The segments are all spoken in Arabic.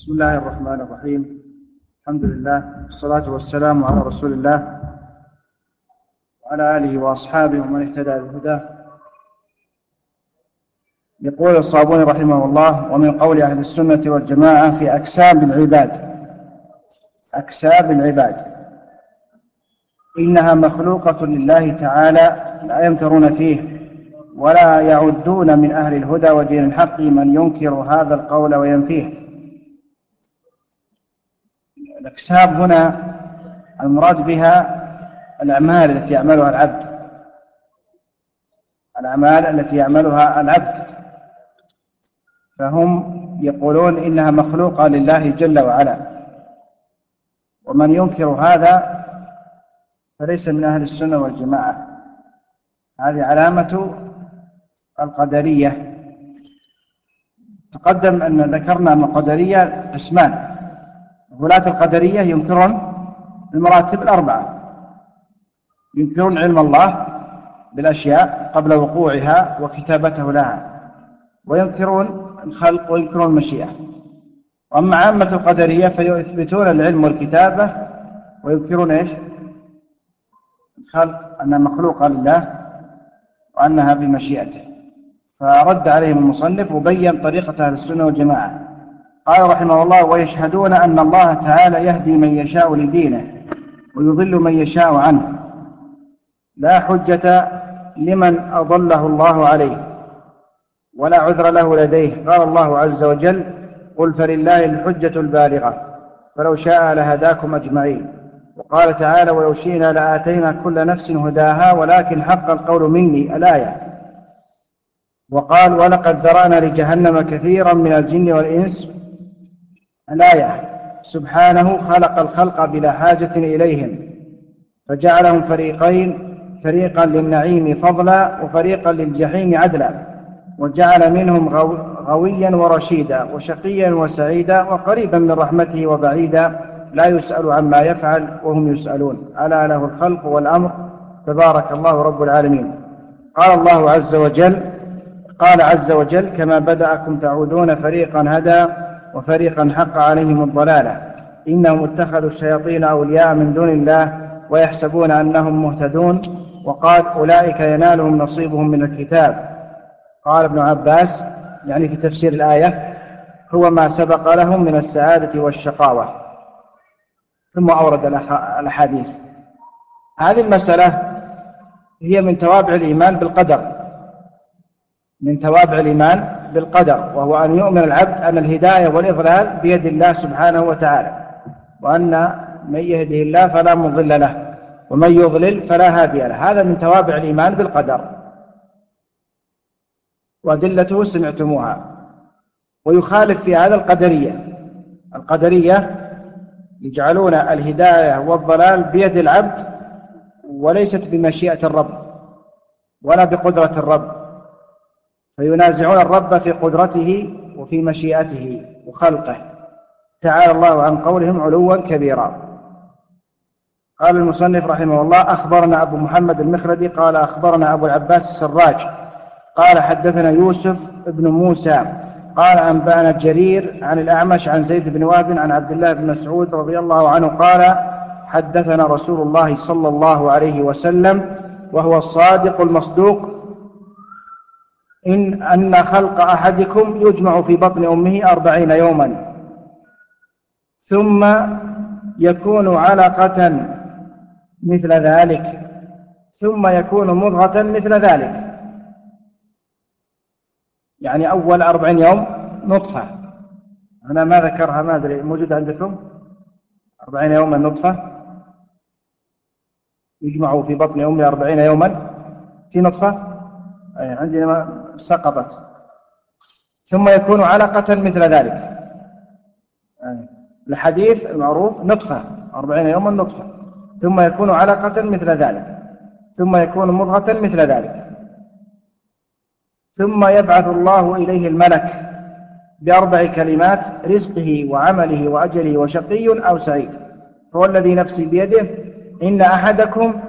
بسم الله الرحمن الرحيم. الحمد لله والصلاة والسلام على رسول الله وعلى آله وأصحابه ومن اهتدى بهداه. يقول الصابوني رحمه الله ومن قول أهل السنة والجماعة في أكساب العباد أكساب العباد. إنها مخلوقة لله تعالى لا يمترون فيه ولا يعدون من أهل الهدى ودين الحق من ينكر هذا القول وينفيه. الأكساب هنا المراد بها الأعمال التي يعملها العبد. الأعمال التي يعملها العبد. فهم يقولون إنها مخلوقة لله جل وعلا. ومن ينكر هذا فليس من أهل السنة والجماعة. هذه علامة القدرية. تقدم أن ذكرنا أن القدرية قسمان ولاة القدرية ينكرون المراتب الأربعة. ينكرون علم الله بالأشياء قبل وقوعها وكتابته لها. وينكرون الخلق وينكرون المشيئة. وأما عامة القدرية فيثبتون العلم والكتابة وينكرون إيش؟ الخلق أنها مخلوقة لله وأنها بمشيئته. فرد عليهم المصنف وبين طريقة أهل السنة والجماعة. قال رحمه الله ويشهدون أن الله تعالى يهدي من يشاء لدينه ويضل من يشاء عنه. لا حجة لمن أضله الله عليه ولا عذر له لديه. قال الله عز وجل قل فلله الحجة البالغة فلو شاء لهداكم أجمعين. وقال تعالى ولو شئنا لآتينا كل نفس هداها ولكن حق القول مني الآية وقال ولقد ذرأنا لجهنم كثيرا من الجن والإنس الآية. سبحانه خلق الخلق بلا حاجة إليهم فجعلهم فريقين فريقا للنعيم فضلا وفريقا للجحيم عدلا وجعل منهم غويا ورشيدا وشقيا وسعيدا وقريبا من رحمته وبعيدا لا يسأل عما يفعل وهم يسألون. ألا له الخلق والأمر. تبارك الله رب العالمين. قال الله عز وجل قال عز وجل كما بدأكم تعودون فريقا هدى وفريقا حق عليهم الضلالة. إنهم اتخذوا الشياطين أولياء من دون الله ويحسبون أنهم مهتدون. وقال أولئك ينالهم نصيبهم من الكتاب. قال ابن عباس يعني في تفسير الآية هو ما سبق لهم من السعادة والشقاوة. ثم أورد الأحاديث. هذه المسألة هي من توابع الإيمان بالقدر. من توابع الإيمان بالقدر وهو أن يؤمن العبد أن الهداية والإضلال بيد الله سبحانه وتعالى وأن من يهده الله فلا مضل له ومن يضلل فلا هادي له. هذا من توابع الإيمان بالقدر. وأدلته سمعتموها. ويخالف في هذا القدرية. القدرية يجعلون الهداية والضلال بيد العبد وليست بمشيئة الرب ولا بقدرة الرب. فينازعون الرب في قدرته وفي مشيئته وخلقه. تعالى الله عن قولهم علوا كبيرا. قال المصنف رحمه الله أخبرنا أبو محمد المخردي قال أخبرنا أبو العباس السراج. قال حدثنا يوسف بن موسى. قال أنبأنا جرير عن الأعمش عن زيد بن وهب عن عبد الله بن مسعود رضي الله عنه قال حدثنا رسول الله صلى الله عليه وسلم وهو الصادق المصدوق إن أن خلق أحدكم يجمع في بطن أمه أربعين يوما. ثم يكون علقة مثل ذلك. ثم يكون مضغة مثل ذلك. يعني أول أربعين يوم نطفة. أنا ما ذكرها ما أدري موجود عندكم؟ أربعين يوما نطفة. يجمع في بطن أمه أربعين يوما في نطفة؟ أي عندنا سقطت. ثم يكون علقة مثل ذلك. الحديث المعروف نطفة أربعين يوما نطفة. ثم يكون علقة مثل ذلك. ثم يكون مضغة مثل ذلك. ثم يبعث الله إليه الملك بأربع كلمات رزقه وعمله وأجله وشقي أو سعيد. فهو الذي نفسي بيده. إن أحدكم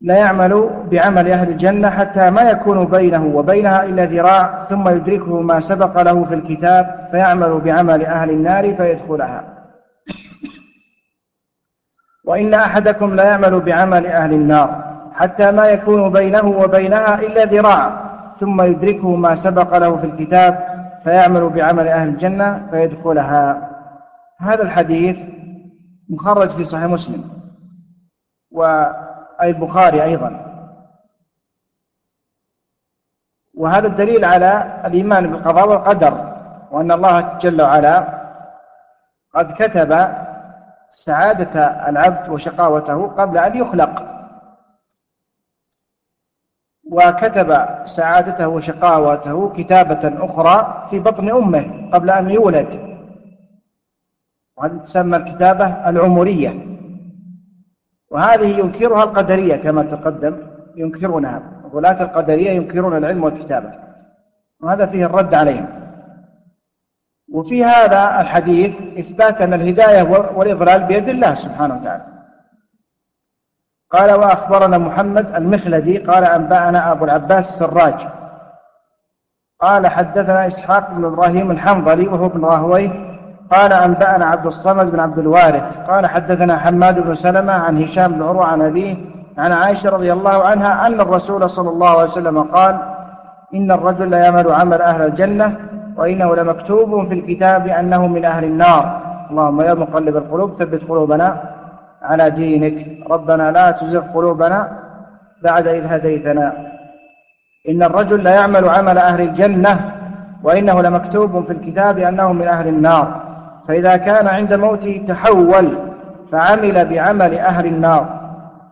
لا يعمل بعمل أهل الجنة حتى ما يكون بينه وبينها إلا ذراع ثم يدركه ما سبق له في الكتاب فيعمل بعمل أهل النار فيدخلها. وإن أحدكم لا يعمل بعمل أهل النار حتى ما يكون بينه وبينها إلا ذراع ثم يدركه ما سبق له في الكتاب فيعمل بعمل أهل الجنة فيدخلها. هذا الحديث مخرج في صحيح مسلم. وأي البخاري أيضا. وهذا الدليل على الإيمان بالقضاء والقدر وأن الله جل وعلا قد كتب سعادة العبد وشقاوته قبل أن يخلق. وكتب سعادته وشقاوته كتابة أخرى في بطن أمه قبل أن يولد. وهذه تسمى الكتابة العمرية. وهذه ينكرها القدرية كما تقدم ينكرونها غلاة القدرية ينكرون العلم والكتابة وهذا فيه الرد عليهم. وفي هذا الحديث إثبات أن الهداية والإضلال بيد الله سبحانه وتعالى. قال وأخبرنا محمد المخلدي قال أنبأنا أبو العباس السراج قال حدثنا إسحاق بن إبراهيم الحنظلي وهو ابن راهويه قال أنبأنا عبد الصمد بن عبد الوارث قال حدثنا حماد بن سلمة عن هشام بن عروة عن أبيه عن عائشة رضي الله عنها أن الرسول صلى الله عليه وسلم قال إن الرجل لا يعمل عمل أهل الجنة وإنه لمكتوب في الكتاب أنه من أهل النار. اللهم يا مقلب القلوب ثبت قلوبنا على دينك. ربنا لا تزغ قلوبنا بعد إذ هديتنا. إن الرجل لا يعمل عمل أهل الجنة وإنه لمكتوب في الكتاب أنه من أهل النار. فإذا كان عند موته تحول فعمل بعمل أهل النار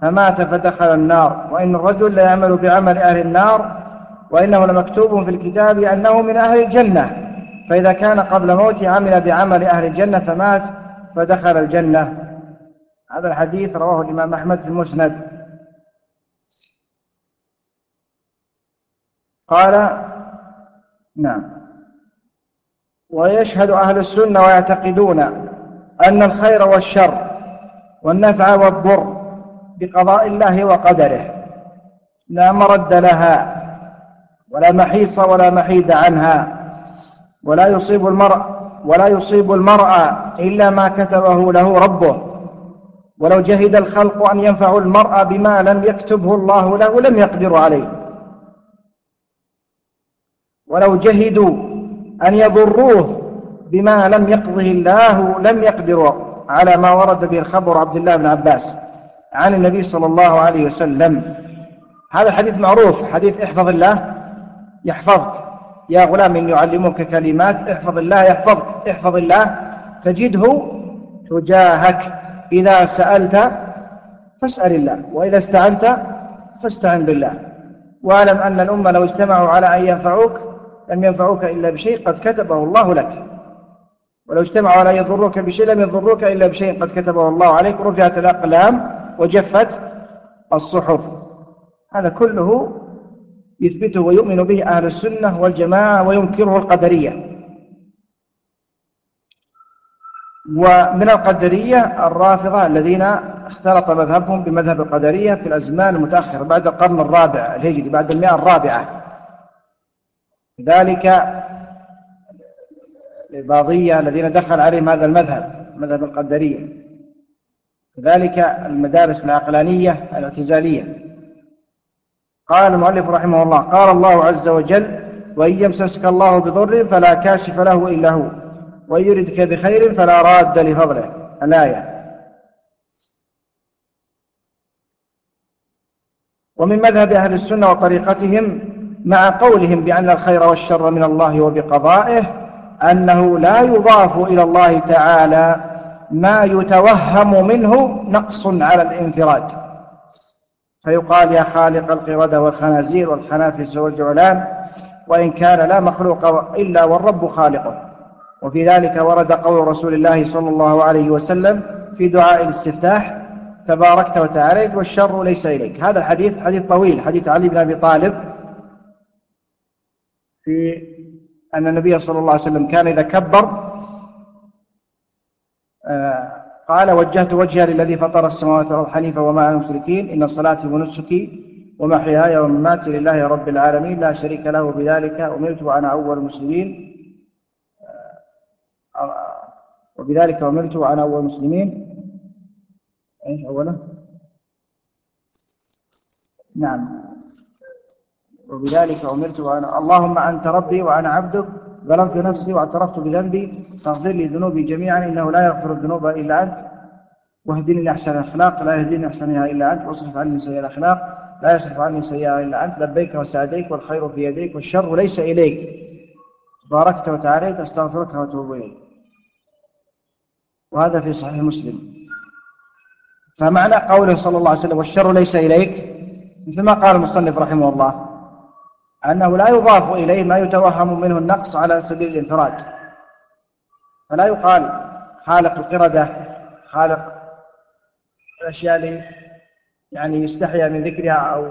فمات فدخل النار. وإن الرجل لا يعمل بعمل أهل النار وإنه لمكتوب في الكتاب أنه من أهل الجنة. فإذا كان قبل موته عمل بعمل أهل الجنة فمات فدخل الجنة. هذا الحديث رواه الإمام أحمد في المسند. قال نعم. ويشهد أهل السنة ويعتقدون أن الخير والشر والنفع والضر بقضاء الله وقدره. لا مرد لها ولا محيص ولا محيد عنها ولا يصيب المرء ولا يصيب المرء إلا ما كتبه له ربه. ولو جهد الخلق أن ينفعوا المرء بما لم يكتبه الله له لم يقدروا عليه. ولو جهدوا أن يضروه بما لم يقضه الله لم يقدروا على ما ورد به الخبر عبد الله بن عباس عن النبي صلى الله عليه وسلم. هذا الحديث معروف حديث احفظ الله يحفظك. يا غلام إن يعلمك كلمات احفظ الله يحفظك احفظ الله. تجده تجاهك. إذا سألت فاسأل الله وإذا استعنت فاستعن بالله. واعلم أن الأمة لو اجتمعوا على أن ينفعوك لم ينفعوك إلا بشيء قد كتبه الله لك. ولو اجتمعوا على يضروك بشيء لم يضروك إلا بشيء قد كتبه الله عليك. رفعت الأقلام وجفت الصحف. هذا كله يثبته ويؤمن به أهل السنة والجماعة وينكره القدرية. ومن القدرية الرافضة الذين اختلط مذهبهم بمذهب القدرية في الأزمان المتأخرة بعد القرن الرابع الهجري بعد المئة الرابعة. ذلك الإباضية الذين دخل عليهم هذا المذهب مذهب القدرية. كذلك المدارس العقلانية الاعتزالية. قال المؤلف رحمه الله قال الله عز وجل وإن يمسسك الله بضر فلا كاشف له إلا هو ويردك بخير فلا راد لفضله. الآية. ومن مذهب أهل السنة وطريقتهم مع قولهم بأن الخير والشر من الله وبقضائه أنه لا يضاف إلى الله تعالى ما يتوهم منه نقص على الانفراد. فيقال يا خالق القردة والخنازير والخنافس والجعلان وإن كان لا مخلوق إلا والرب خالقه. وفي ذلك ورد قول رسول الله صلى الله عليه وسلم في دعاء الاستفتاح تباركت وتعاليت والشر ليس إليك. هذا الحديث حديث طويل حديث علي بن أبي طالب في أن النبي صلى الله عليه وسلم كان إذا كبر آه، قال وجهت وجهي للذي فطر السماوات والأرض حنيفا وما أنا مشركين إن صلاتي ونسكي ومحياي ومماتي لله رب العالمين لا شريك له بذلك أمرت وأنا أول المسلمين. وبذلك أمرت وأنا أول المسلمين. إيش أولا نعم. وبذلك أمرت وأنا اللهم أنت ربي وأنا عبدك ظلمت نفسي واعترفت بذنبي فاغفر لي ذنوبي جميعا إنه لا يغفر الذنوب إلا أنت. واهدني لأحسن الأخلاق لا يهديني أحسنها إلا أنت. واصرف عني سيئة الأخلاق لا يصرف عني سيئة إلا أنت. لبيك وسعديك والخير في يديك والشر ليس إليك. باركت وتعاليت أستغفرك وأتوب إليك. وهذا في صحيح مسلم. فمعنى قوله صلى الله عليه وسلم والشر ليس إليك مثل ما قال المصنف رحمه الله. أنه لا يضاف إليه ما يتوهم منه النقص على سبيل الانفراد. فلا يقال خالق القردة خالق الأشياء اللي يعني يستحيا من ذكرها أو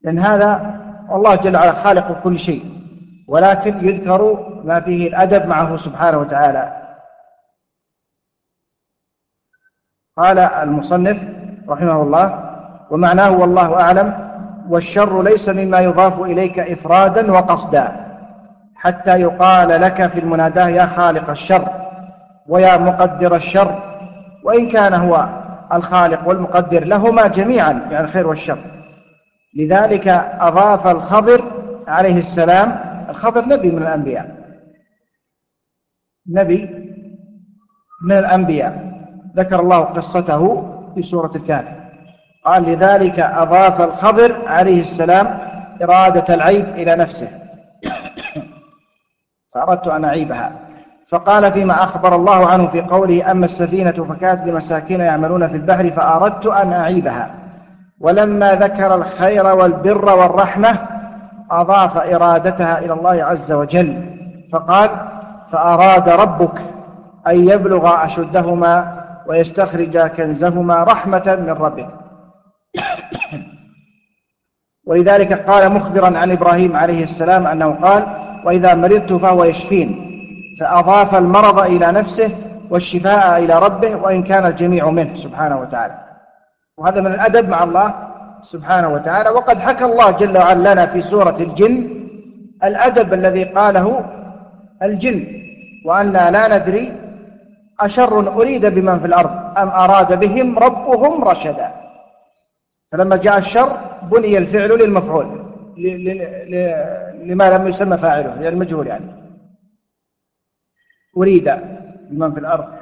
لأن هذا الله جل وعلا خالق كل شيء ولكن يذكر ما فيه الأدب معه سبحانه وتعالى. قال المصنف رحمه الله ومعناه والله أعلم والشر ليس مما يضاف إليك إفرادا وقصدا حتى يقال لك في المناداة يا خالق الشر ويا مقدر الشر وإن كان هو الخالق والمقدر لهما جميعا يعني الخير والشر. لذلك أضاف الخضر عليه السلام الخضر نبي من الأنبياء. نبي من الأنبياء. ذكر الله قصته في سورة الكهف. قال لذلك أضاف الخضر عليه السلام إرادة العيب إلى نفسه. فأردت أن أعيبها. فقال فيما أخبر الله عنه في قوله أما السفينة فكانت لمساكين يعملون في البحر فأردت أن أعيبها. ولما ذكر الخير والبر والرحمة أضاف إرادتها إلى الله عز وجل. فقال فأراد ربك أن يبلغ أشدهما ويستخرج كنزهما رحمة من ربك. ولذلك قال مخبرا عن إبراهيم عليه السلام أنه قال وإذا مرضت فهو يشفين فأضاف المرض إلى نفسه والشفاء إلى ربه وإن كان الجميع منه. سبحانه وتعالى. وهذا من الأدب مع الله سبحانه وتعالى. وقد حكى الله جل وعلا لنا في سورة الجن الأدب الذي قاله الجن وأنا لا ندري أشر أريد بمن في الأرض أم أراد بهم ربهم رشدا. فلما جاء الشر بني الفعل للمفعول لما لم يسمى فاعله يعني المجهول يعني. أريد بمن في الأرض.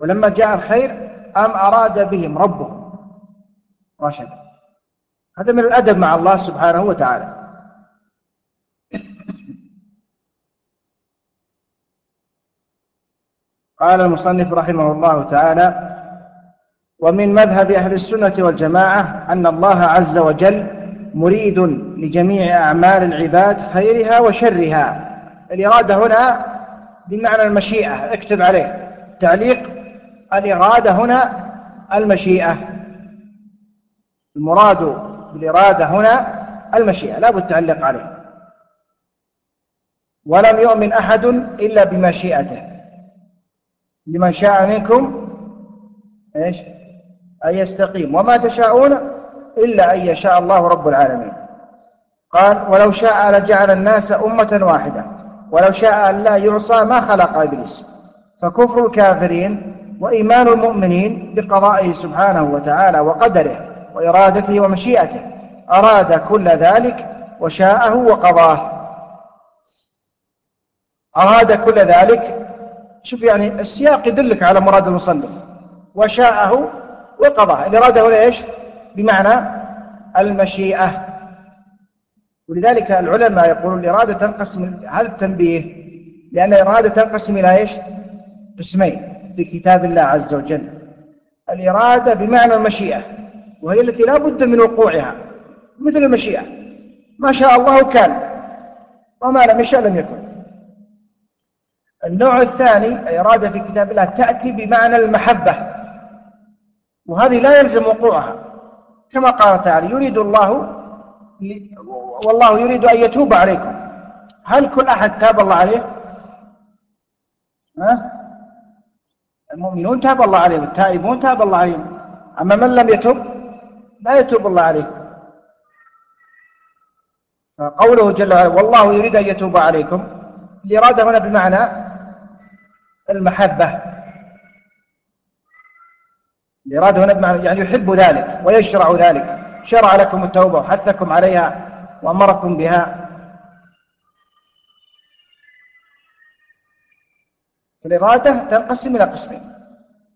ولما جاء الخير أم أراد بهم ربهم. رشدا هذا من الأدب مع الله سبحانه وتعالى. قال المصنف رحمه الله تعالى ومن مذهب أهل السنة والجماعة أن الله عز وجل مريد لجميع أعمال العباد خيرها وشرها. الإرادة هنا بمعنى المشيئة اكتب عليه. تعليق الإرادة هنا المشيئة. المراد بالإرادة هنا المشيئة لا بد تعلق عليه. ولم يؤمن أحد إلا بمشيئته. لمن شاء منكم إيش؟ أن يستقيم. وما تشاءون إلا أن يشاء الله رب العالمين. قال ولو شاء لجعل الناس أمة واحدة. ولو شاء أن لا يعصى ما خلق إبليس. فكفر الكافرين وإيمان المؤمنين بقضائه سبحانه وتعالى وقدره وإرادته ومشيئته أراد كل ذلك وشاءه وقضاه. أراد كل ذلك. شوف يعني السياق يدلك على مراد المصنف. وشاءه وقضاه الإرادة هنا إيش؟ بمعنى المشيئة. ولذلك العلماء يقولون الإرادة تنقسم هذا التنبيه لأن الإرادة تنقسم إلى إيش؟ قسمين في كتاب الله عز وجل. الإرادة بمعنى المشيئة وهي التي لا بد من وقوعها مثل المشيئة. ما شاء الله كان وما لم يشاء لم يكن. النوع الثاني إرادة في كتاب الله تأتي بمعنى المحبة. وهذه لا يلزم وقوعها. كما قال تعالى يريد الله والله يريد أن يتوب عليكم. هل كل أحد تاب الله عليه؟ ها؟ المؤمنون تاب الله عليهم التائبون تاب الله عليهم. أما من لم يتب لا يتوب الله عليه. فقوله جل وعلا والله يريد أن يتوب عليكم. الإرادة هنا بمعنى المحبة. الإرادة هنا بمعنى يعني يحب ذلك ويشرع ذلك. شرع لكم التوبة وحثكم عليها وأمركم بها. الإرادة تنقسم إلى قسمين.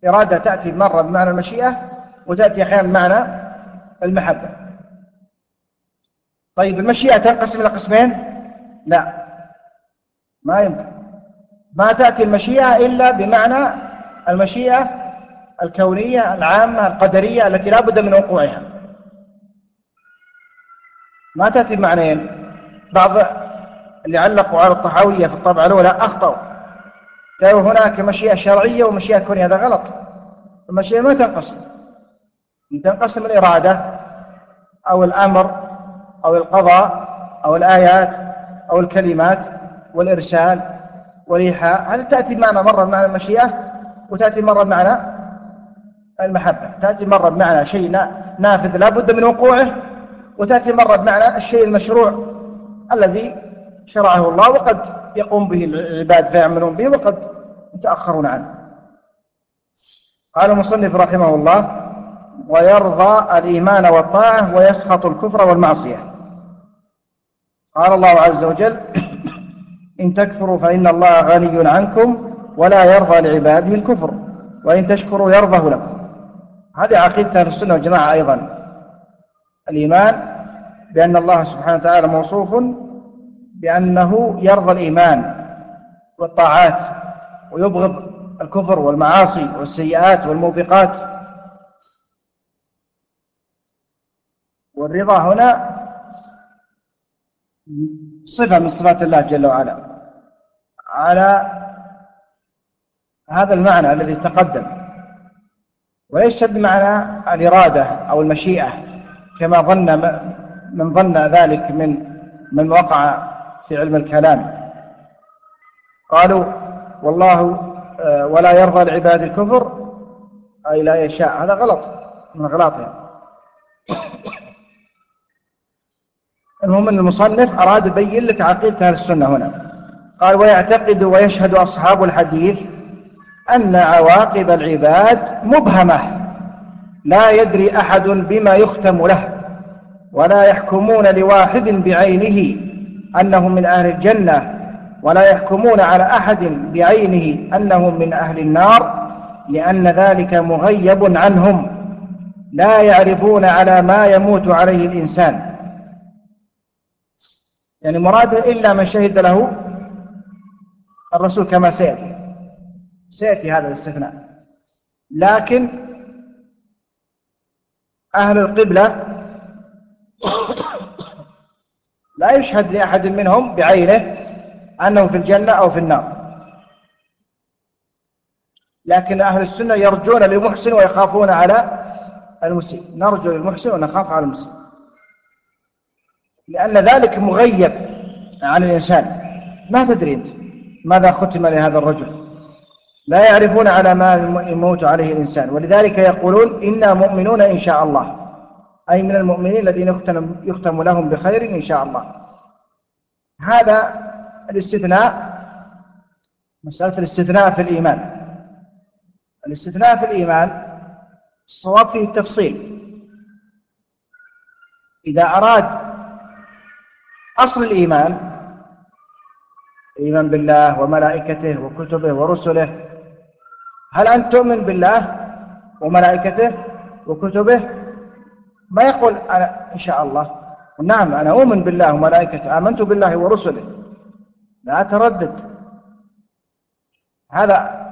إرادة تأتي مرة بمعنى المشيئة وتأتي أحيانا بمعنى المحبة. طيب المشيئة تنقسم إلى قسمين؟ لا ما يمكن. ما تأتي المشيئة إلا بمعنى المشيئة الكونية العامة القدرية التي لا بد من وقوعها. ما تأتي بمعنيين؟ بعض اللي علقوا على الطحاوية في الطبعة الأولى أخطأوا. قالوا هناك مشيئة شرعية ومشيئة كونية هذا غلط. المشيئة ما تنقسم. تنقسم الإرادة أو الأمر أو القضاء أو الآيات أو الكلمات والإرسال والإيحاء هذه تأتي بمعنى مرة بمعنى المشيئة وتأتي مرة بمعنى المحبة. تأتي مرة بمعنى شيء نافذ لا بد من وقوعه وتأتي مرة بمعنى الشيء المشروع الذي شرعه الله وقد يقوم به العباد فيعملون به وقد يتأخرون عنه. قال المصنف رحمه الله ويرضى الإيمان والطاعة ويسخط الكفر والمعصية قال الله عز وجل إن تكفروا فإن الله غني عنكم ولا يرضى لعباده الكفر وإن تشكروا يرضه لكم هذه عقيدة أهل السنة والجماعة أيضا. الإيمان بأن الله سبحانه وتعالى موصوف بأنه يرضى الإيمان والطاعات ويبغض الكفر والمعاصي والسيئات والموبقات. والرضا هنا صفة من صفات الله جل وعلا. على هذا المعنى الذي تقدم. وليس بمعنى الإرادة أو المشيئة كما ظن من ظن ذلك من من وقع في علم الكلام. قالوا والله آه، ولا يرضى لعباد الكفر أي لا يشاء. هذا غلط من أغلاطهم المهم أن المصنف أراد يبين لك عقيدة أهل السنة هنا. قال ويعتقد ويشهد أصحاب الحديث أن عواقب العباد مبهمة. لا يدري أحد بما يختم له. ولا يحكمون لواحد بعينه أنه من أهل الجنة. ولا يحكمون على أحد بعينه أنه من أهل النار لأن ذلك مغيب عنهم. لا يعرفون على ما يموت عليه الإنسان. يعني مراده إلا من شهد له الرسول كما سيأتي. سيأتي هذا الاستثناء. لكن أهل القبلة لا يشهد لأحد منهم بعينه أنه في الجنة أو في النار. لكن أهل السنة يرجون للمحسن ويخافون على المسيء. نرجو للمحسن ونخاف على المسيء. لأن ذلك مغيب عن الإنسان. ما تدري أنت ماذا ختم لهذا الرجل. لا يعرفون على ما يموت عليه الإنسان. ولذلك يقولون إنا مؤمنون إن شاء الله. أي من المؤمنين الذين يختم, يختم لهم بخير إن شاء الله. هذا الاستثناء مسألة الاستثناء في الإيمان. الاستثناء في الإيمان الصواب فيه التفصيل. إذا أراد أصل الإيمان الإيمان بالله وملائكته وكتبه ورسله هل أنت تؤمن بالله وملائكته وكتبه؟ ما يقول أنا إن شاء الله. نعم أنا أؤمن بالله وملائكته آمنت بالله ورسله. لا تردد هذا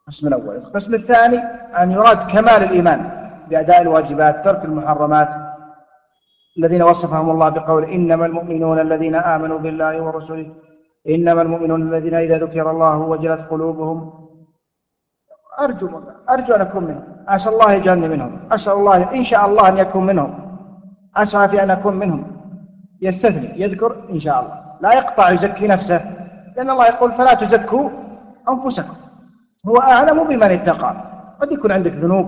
القسم الأول. القسم الثاني أن يراد كمال الإيمان بأداء الواجبات ترك المحرمات الذين وصفهم الله بقول إنما المؤمنون الذين آمنوا بالله ورسوله إنما المؤمنون الذين إذا ذكر الله وجلت قلوبهم أرجو أرجو أن أكون منهم. أسأل الله يجعلني منهم. أسأل الله إن شاء الله أن يكون منهم. أسعى في أن أكون منهم. يستثني يذكر إن شاء الله. لا يقطع يزكي نفسه. لأن الله يقول فلا تزكوا أنفسكم. هو أعلم بمن اتقى. قد يكون عندك ذنوب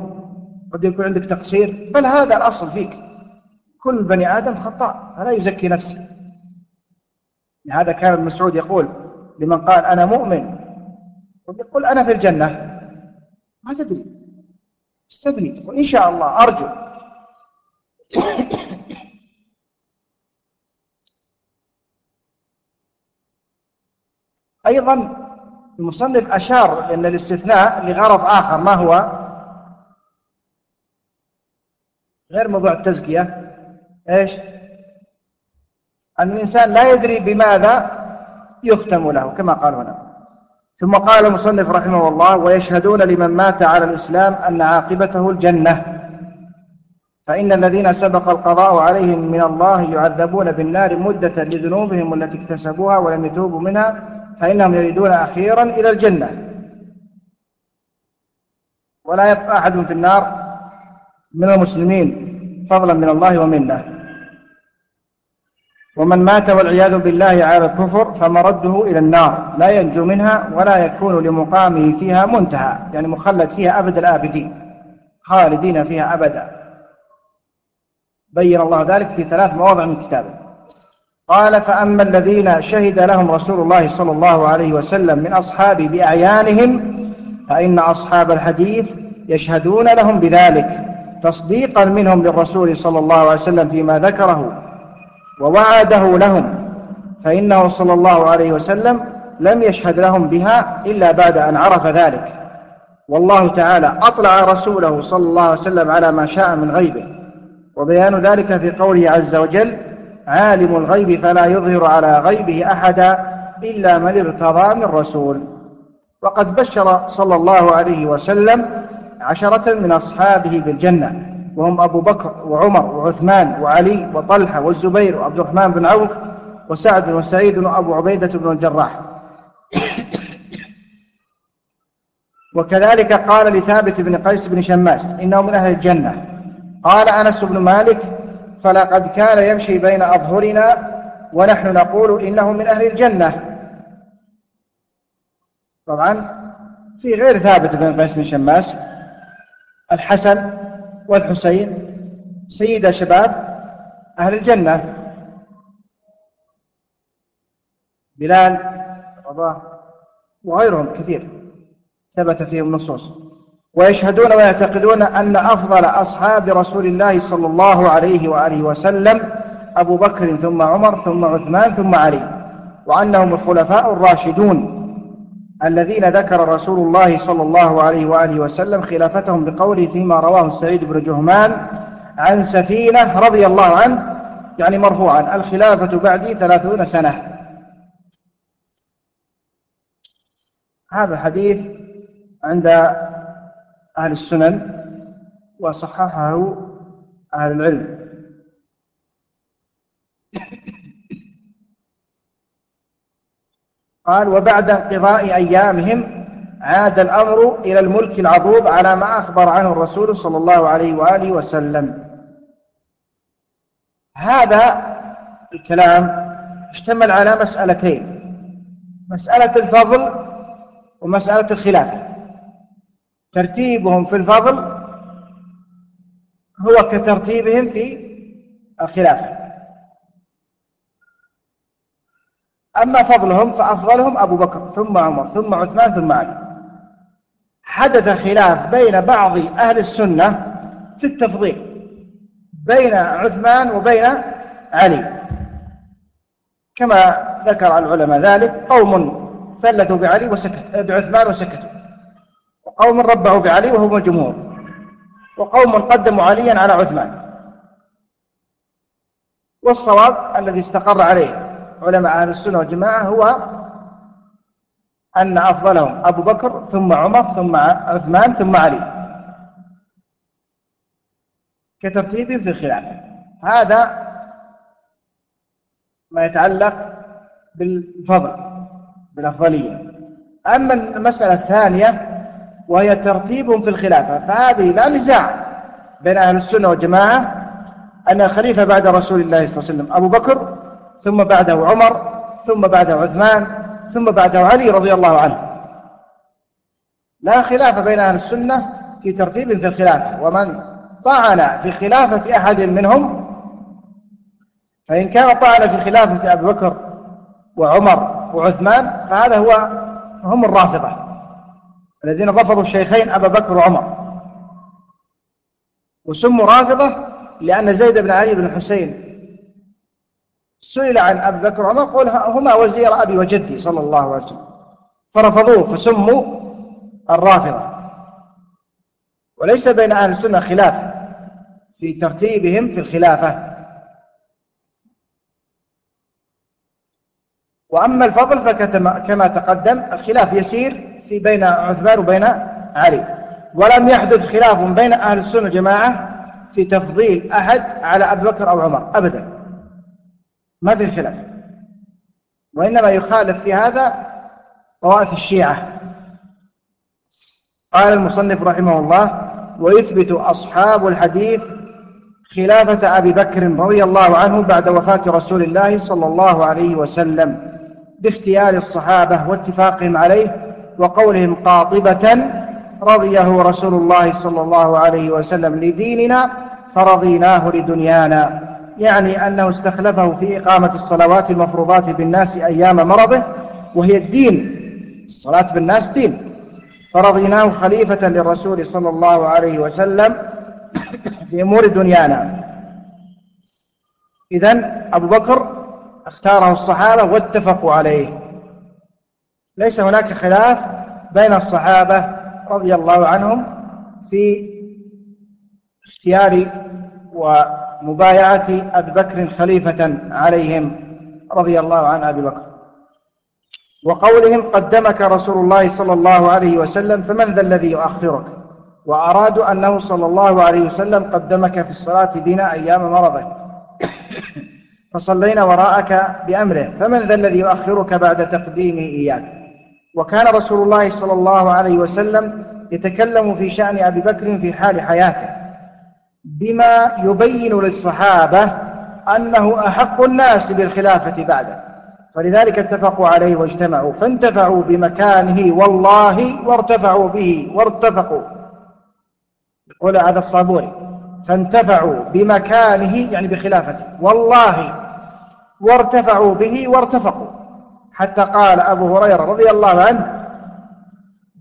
قد يكون عندك تقصير بل هذا الأصل فيك. كل بني آدم خطاء فلا يزكي نفسه. هذا كان ابن مسعود يقول لمن قال أنا مؤمن يقول أنا في الجنة. ما تدري. استثني. تقول إن شاء الله أرجو. أيضا المصنف أشار أن الاستثناء لغرض آخر ما هو؟ غير موضوع التزكية. إيش؟ أن الإنسان لا يدري بماذا يختم له كما قال هنا. ثم قال المصنف رحمه الله ويشهدون لمن مات على الإسلام أن عاقبته الجنة. فإن الذين سبق القضاء عليهم من الله يعذبون بالنار مدة لذنوبهم التي اكتسبوها ولم يتوبوا منها فإنهم يريدون أخيرا إلى الجنة. ولا يبقى أحد في النار من المسلمين فضلا من الله ومنه. ومن مات والعياذ بالله على الكفر فمرده إلى النار لا ينجو منها ولا يكون لمقامه فيها منتهى يعني مخلد فيها أبد الآبدين خالدين فيها أبدا. بين الله ذلك في ثلاث مواضع من كتابه. قال فأما الذين شهد لهم رسول الله صلى الله عليه وسلم من أصحابه بأعيانهم فإن أصحاب الحديث يشهدون لهم بذلك تصديقا منهم للرسول صلى الله عليه وسلم فيما ذكره. ووعده لهم. فإنه صلى الله عليه وسلم لم يشهد لهم بها إلا بعد أن عرف ذلك. والله تعالى أطلع رسوله صلى الله عليه وسلم على ما شاء من غيبه. وبيان ذلك في قوله عز وجل عالم الغيب فلا يظهر على غيبه أحدا إلا من ارتضى من رسول. وقد بشر صلى الله عليه وسلم عشرة من أصحابه بالجنة. وهم أبو بكر وعمر وعثمان وعلي وطلحة والزبير وعبد الرحمن بن عوف وسعد وسعيد وأبو عبيدة بن الجراح. وكذلك قال لثابت بن قيس بن شماس إنه من أهل الجنة. قال أنس بن مالك فلقد كان يمشي بين أظهرنا ونحن نقول إنه من أهل الجنة. طبعا في غير ثابت بن قيس بن شماس الحسن والحسين سيد شباب أهل الجنة. بلال رضاه وغيرهم كثير ثبت فيهم نصوص ويشهدون ويعتقدون أن أفضل أصحاب رسول الله صلى الله عليه وآله وسلم أبو بكر ثم عمر ثم عثمان ثم علي وأنهم الخلفاء الراشدون. الذين ذكر رسول الله صلى الله عليه وآله وسلم خلافتهم بقوله فيما رواه السعيد بن جهمان عن سفينة رضي الله عنه يعني مرفوعا الخلافة بعدي ثلاثون سنة. هذا الحديث عند أهل السنن وصححه أهل العلم. قال وبعد انقضاء أيامهم عاد الأمر إلى الملك العضوض على ما أخبر عنه الرسول صلى الله عليه وآله وسلم. هذا الكلام اشتمل على مسألتين مسألة الفضل ومسألة الخلافة. ترتيبهم في الفضل هو كترتيبهم في الخلافة. أما فضلهم فأفضلهم أبو بكر ثم عمر ثم عثمان ثم علي. حدث خلاف بين بعض أهل السنة في التفضيل بين عثمان وبين علي. كما ذكر العلماء ذلك قوم ثلثوا بعلي وسكت بعثمان وسكتوا. وقوم ربعوا بعلي وهم الجمهور وقوم قدموا عليا على عثمان. والصواب الذي استقر عليه علماء أهل السنة والجماعة هو أن أفضلهم أبو بكر ثم عمر ثم عثمان ثم علي. كترتيب في الخلافة هذا ما يتعلق بالفضل بالأفضلية. أما المسألة الثانية وهي ترتيب في الخلافة فهذه لا نزاع بين أهل السنة والجماعة أن الخليفة بعد رسول الله صلى الله عليه وسلم أبو بكر ثم بعده عمر ثم بعده عثمان ثم بعده علي رضي الله عنه. لا خلاف بين أهل السنة في ترتيب في الخلافة. ومن طعن في خلافة أحد منهم فإن كان طعن في خلافة أبي بكر وعمر وعثمان فهذا هو هم الرافضة الذين رفضوا الشيخين أبا بكر وعمر. وسموا رافضة لأن زيد بن علي بن الحسين سئل عن أبي بكر وعمر قال هما وزير أبي وجدي صلى الله عليه وسلم. فرفضوه فسموا الرافضة. وليس بين أهل السنة خلاف في ترتيبهم في الخلافة. وأما الفضل فكما تقدم الخلاف يسير في بين عثمان وبين علي. ولم يحدث خلاف بين أهل السنة جماعة في تفضيل أحد على أبي بكر أو عمر أبدا. ما في خلاف. وإنما يخالف في هذا طوائف الشيعة. قال المصنف رحمه الله ويثبت أصحاب الحديث خلافة أبي بكر رضي الله عنه بعد وفاة رسول الله صلى الله عليه وسلم باختيار الصحابة واتفاقهم عليه وقولهم قاطبة رضيه رسول الله صلى الله عليه وسلم لديننا فرضيناه لدنيانا. يعني أنه استخلفه في إقامة الصلوات المفروضات بالناس أيام مرضه وهي الدين. الصلاة بالناس دين. فرضيناه خليفة للرسول صلى الله عليه وسلم في أمور دنيانا. إذن أبو بكر اختاره الصحابة واتفقوا عليه. ليس هناك خلاف بين الصحابة رضي الله عنهم في اختيار ومبايعة أبي بكر خليفة عليهم رضي الله عن أبي بكر. وقولهم قدمك رسول الله صلى الله عليه وسلم فمن ذا الذي يؤخرك؟ وأرادوا أنه صلى الله عليه وسلم قدمك في الصلاة بنا أيام مرضه. فصلينا وراءك بأمره فمن ذا الذي يؤخرك بعد تقديمه إياك؟ وكان رسول الله صلى الله عليه وسلم يتكلم في شأن أبي بكر في حال حياته. بما يبين للصحابة أنه أحق الناس بالخلافة بعده. فلذلك اتفقوا عليه واجتمعوا. فانتفعوا بمكانه والله وارتفعوا به وارتفقوا. يقول هذا الصابوري. فانتفعوا بمكانه يعني بخلافته. والله وارتفعوا به وارتفقوا. حتى قال أبو هريرة رضي الله عنه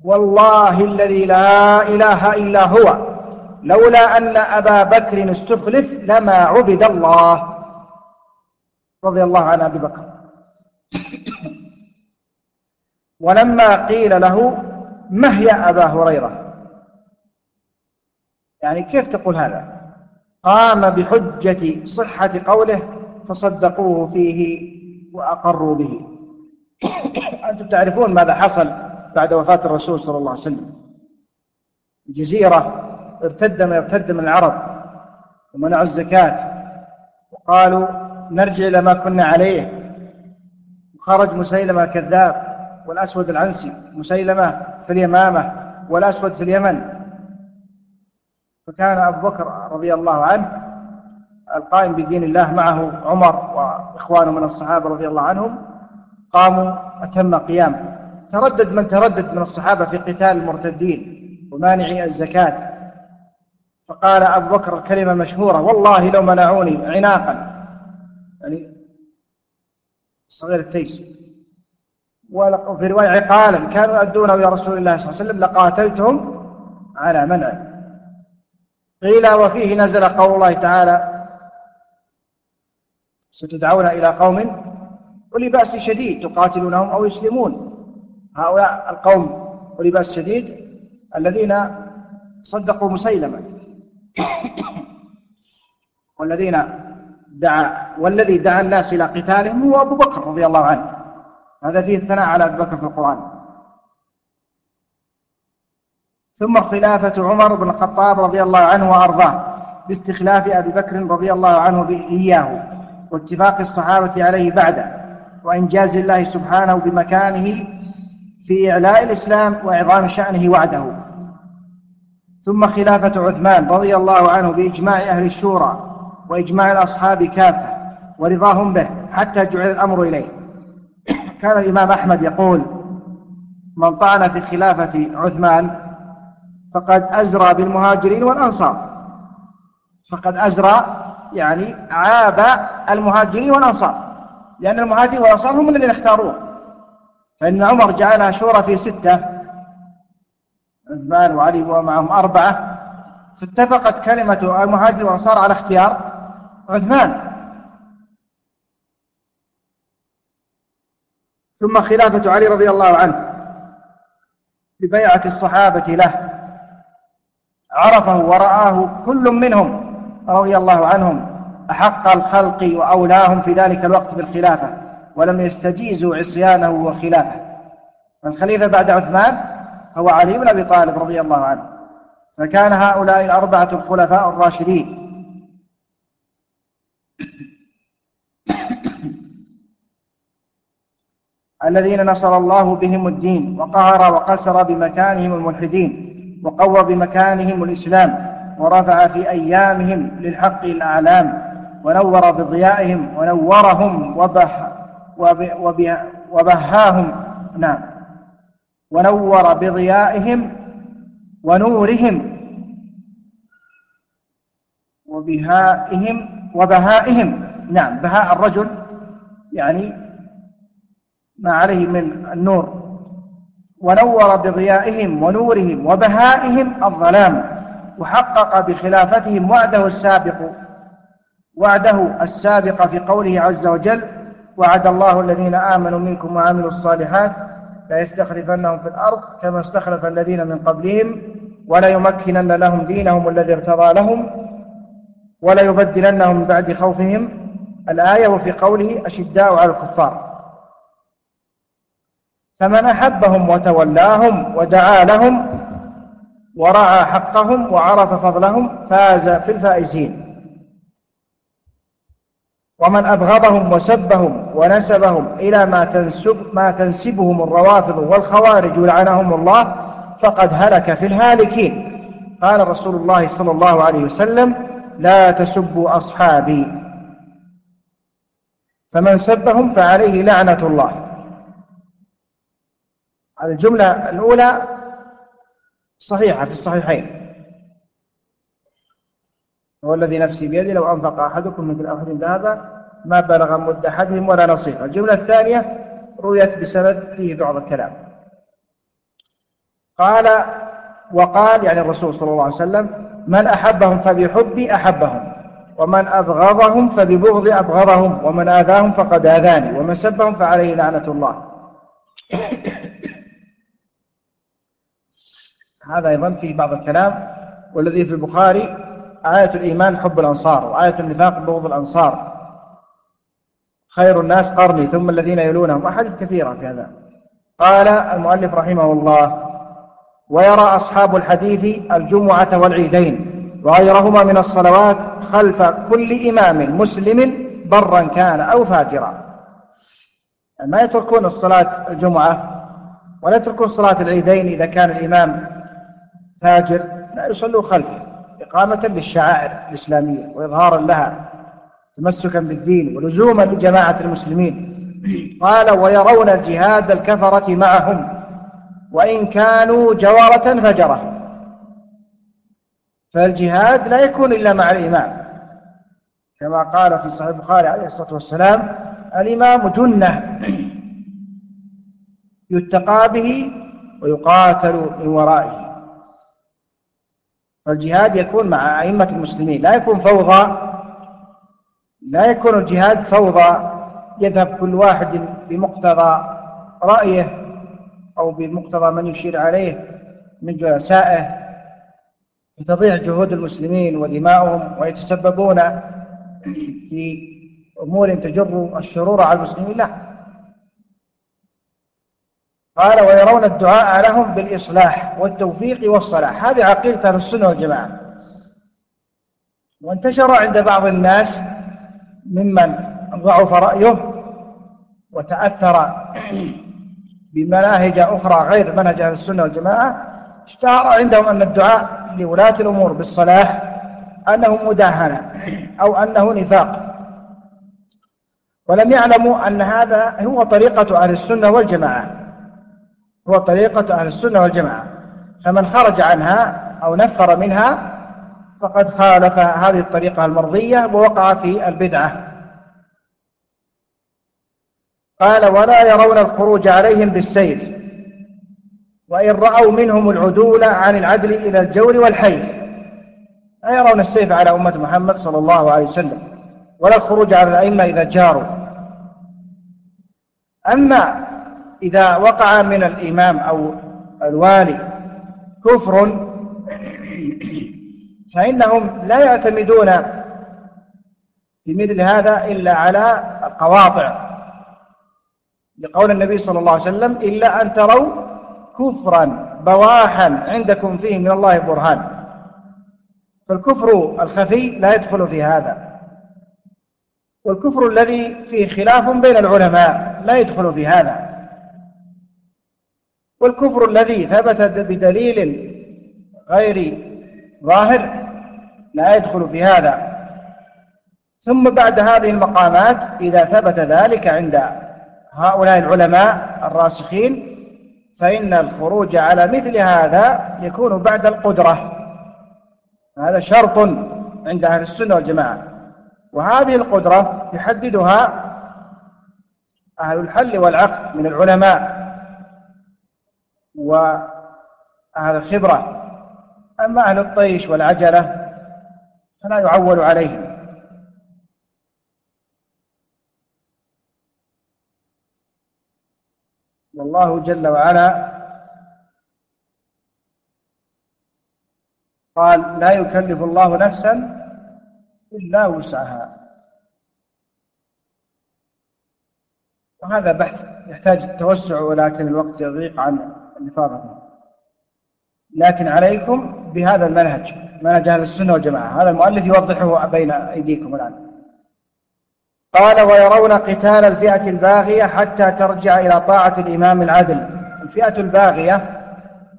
والله الذي لا إله إلا هو لولا أن أبا بكر استخلف لما عبد الله رضي الله عن أبي بكر. ولما قيل له ما هي أبا هريرة؟ يعني كيف تقول هذا؟ قام بحجة صحة قوله فصدقوه فيه وأقروا به. أنتم تعرفون ماذا حصل بعد وفاة الرسول صلى الله عليه وسلم؟ الجزيرة ارتد ما ارتد من العرب ومنعوا الزكاة وقالوا نرجع إلى ما كنا عليه. وخرج مسيلمة الكذاب والأسود العنسي مسيلمة في اليمامة والأسود في اليمن. فكان أبو بكر رضي الله عنه القائم بدين الله معه عمر وإخوانه من الصحابة رضي الله عنهم قاموا أتم قيام تردد من تردد من الصحابة في قتال المرتدين ومانعي الزكاة. فقال أبو بكر الكلمة مشهورة والله لو منعوني عناقا. يعني صغير التيس. وفي رواية عقالا كانوا يؤدونه إلى رسول الله صلى الله عليه وسلم لقاتلتهم على منع. قيل وفيه نزل قول الله تعالى ستدعون إلى قوم أولي بأس شديد تقاتلونهم أو يسلمون. هؤلاء القوم أولي بأس شديد الذين صدقوا مسيلمة والذين دعا والذي دعا الناس إلى قتالهم هو أبو بكر رضي الله عنه. هذا فيه الثناء على أبي بكر في القرآن. ثم خلافة عمر بن الخطاب رضي الله عنه وأرضاه باستخلاف أبي بكر رضي الله عنه إياه واتفاق الصحابة عليه بعده وإنجاز الله سبحانه بمكانه في إعلاء الإسلام وإعظام شأنه وعده. ثم خلافة عثمان رضي الله عنه بإجماع أهل الشورى وإجماع الأصحاب كافة ورضاهم به حتى جعل الأمر إليه. كان الإمام أحمد يقول من طعن في خلافة عثمان فقد أزرى بالمهاجرين والأنصار. فقد أزرى يعني عاب المهاجرين والأنصار لأن المهاجرين والأنصار هم الذين اختاروه. فإن عمر جعلها شورى في ستة عثمان وعلي ومعهم أربعة فاتفقت كلمة المهاجر والأنصار على اختيار عثمان. ثم خلافة علي رضي الله عنه ببيعة الصحابة له. عرفه ورآه كل منهم رضي الله عنهم أحق الخلق وأولاهم في ذلك الوقت بالخلافة ولم يستجيزوا عصيانه وخلافه. الخليفة بعد عثمان هو علي بن أبي طالب رضي الله عنه. فكان هؤلاء الأربعة الخلفاء الراشدين. الذين نصر الله بهم الدين وقهر وقسر بمكانهم الملحدين وقوى بمكانهم الإسلام ورفع في أيامهم للحق الأعلام ونور بضيائهم ونورهم وبه وبه وبهاهم. نعم. ونور بضيائهم ونورهم وبهائهم وبهائهم. نعم بهاء الرجل يعني ما عليه من النور. ونور بضيائهم ونورهم وبهائهم الظلام وحقق بخلافتهم وعده السابق وعده السابق في قوله عز وجل وعد الله الذين آمنوا منكم وعملوا الصالحات لا يستخلفنهم في الأرض كما استخلف الذين من قبلهم ولا يمكنن لهم دينهم الذي ارتضى لهم ولا يبدلنهم من بعد خوفهم. الآية وفي قوله أشداء على الكفار. فمن أحبهم وتولاهم ودعا لهم ورعى حقهم وعرف فضلهم فاز في الفائزين. ومن أبغضهم وسبهم ونسبهم إلى ما تنسب ما تنسبهم الروافض والخوارج لعنهم الله فقد هلك في الهالكين. قال رسول الله صلى الله عليه وسلم لا تسبوا أصحابي. فمن سبهم فعليه لعنة الله. الجملة الأولى صحيحة في الصحيحين. هو الذي نفسي بيده لو أنفق أحدكم مثل أحد ذهبا ما بلغ مد أحدهم ولا نصيف الجملة الثانية رويت بسند فيه بعض الكلام. قال وقال يعني الرسول صلى الله عليه وسلم من أحبهم فبحبي أحبهم ومن أبغضهم فببغض أبغضهم ومن آذاهم فقد آذاني ومن سبهم فعليه لعنة الله. هذا أيضا فيه بعض الكلام والذي في البخاري آية الإيمان حب الأنصار وآية النفاق بغض الأنصار. خير الناس قرني ثم الذين يلونهم. أحاديث كثيرة في هذا. قال المؤلف رحمه الله ويرى أصحاب الحديث الجمعة والعيدين وغيرهما من الصلوات خلف كل إمام مسلم برا كان أو فاجرا. يعني ما يتركون الصلاة الجمعة ولا يتركون صلاة العيدين إذا كان الإمام فاجر لا يصلوا خلفه. إقامة للشعائر الإسلامية وإظهارا لها تمسكا بالدين ولزوما لجماعة المسلمين. قال ويرون الجهاد الكفرة معهم وإن كانوا جوارة فجرة. فالجهاد لا يكون إلا مع الإمام. كما قال في صحيح البخاري عليه الصلاة والسلام الإمام جنة يتقى به ويقاتل من ورائه. فالجهاد يكون مع أئمة المسلمين لا يكون فوضى لا يكون الجهاد فوضى يذهب كل واحد بمقتضى رأيه أو بمقتضى من يشير عليه من جلسائه. فتضيع جهود المسلمين ودماؤهم ويتسببون في أمور تجر الشرور على المسلمين لا. قال ويرون الدعاء لهم بالإصلاح والتوفيق والصلاح. هذه عقيدة السنة والجماعة. وانتشر عند بعض الناس ممن ضعف رأيه وتأثر بمناهج أخرى غير منهج أهل السنة والجماعة. اشتهر عندهم أن الدعاء لولاة الأمور بالصلاح أنه مداهنة أو أنه نفاق. ولم يعلموا أن هذا هو طريقة أهل السنة والجماعة. هو طريقة أهل السنة والجماعة. فمن خرج عنها أو نفر منها فقد خالف هذه الطريقة المرضية ووقع في البدعة. قال ولا يرون الخروج عليهم بالسيف وإن رأوا منهم العدول عن العدل إلى الجور والحيف. لا يرون السيف على أمة محمد صلى الله عليه وسلم ولا الخروج على الأئمة إذا جاروا. أما إذا وقع من الإمام أو الوالي كفر فإنهم لا يعتمدون في مثل هذا إلا على القواطع. لقول النبي صلى الله عليه وسلم إلا أن تروا كفرا بواحا عندكم فيه من الله برهان. فالكفر الخفي لا يدخل في هذا. والكفر الذي فيه خلاف بين العلماء لا يدخل في هذا. والكفر الذي ثبت بدليل غير ظاهر لا يدخل في هذا. ثم بعد هذه المقامات إذا ثبت ذلك عند هؤلاء العلماء الراسخين فإن الخروج على مثل هذا يكون بعد القدرة. هذا شرط عند أهل السنة والجماعة. وهذه القدرة يحددها أهل الحل والعقد من العلماء. وأهل الخبرة. أما أهل الطيش والعجلة فلا يعول عليهم. والله جل وعلا قال لا يكلف الله نفسا إلا وسعها. وهذا بحث يحتاج التوسع ولكن الوقت يضيق عن الإفاضة لكن عليكم بهذا المنهج منهج أهل السنة والجماعة. هذا المؤلف يوضحه بين أيديكم الآن. قال ويرون قتال الفئة الباغية حتى ترجع إلى طاعة الإمام العدل. الفئة الباغية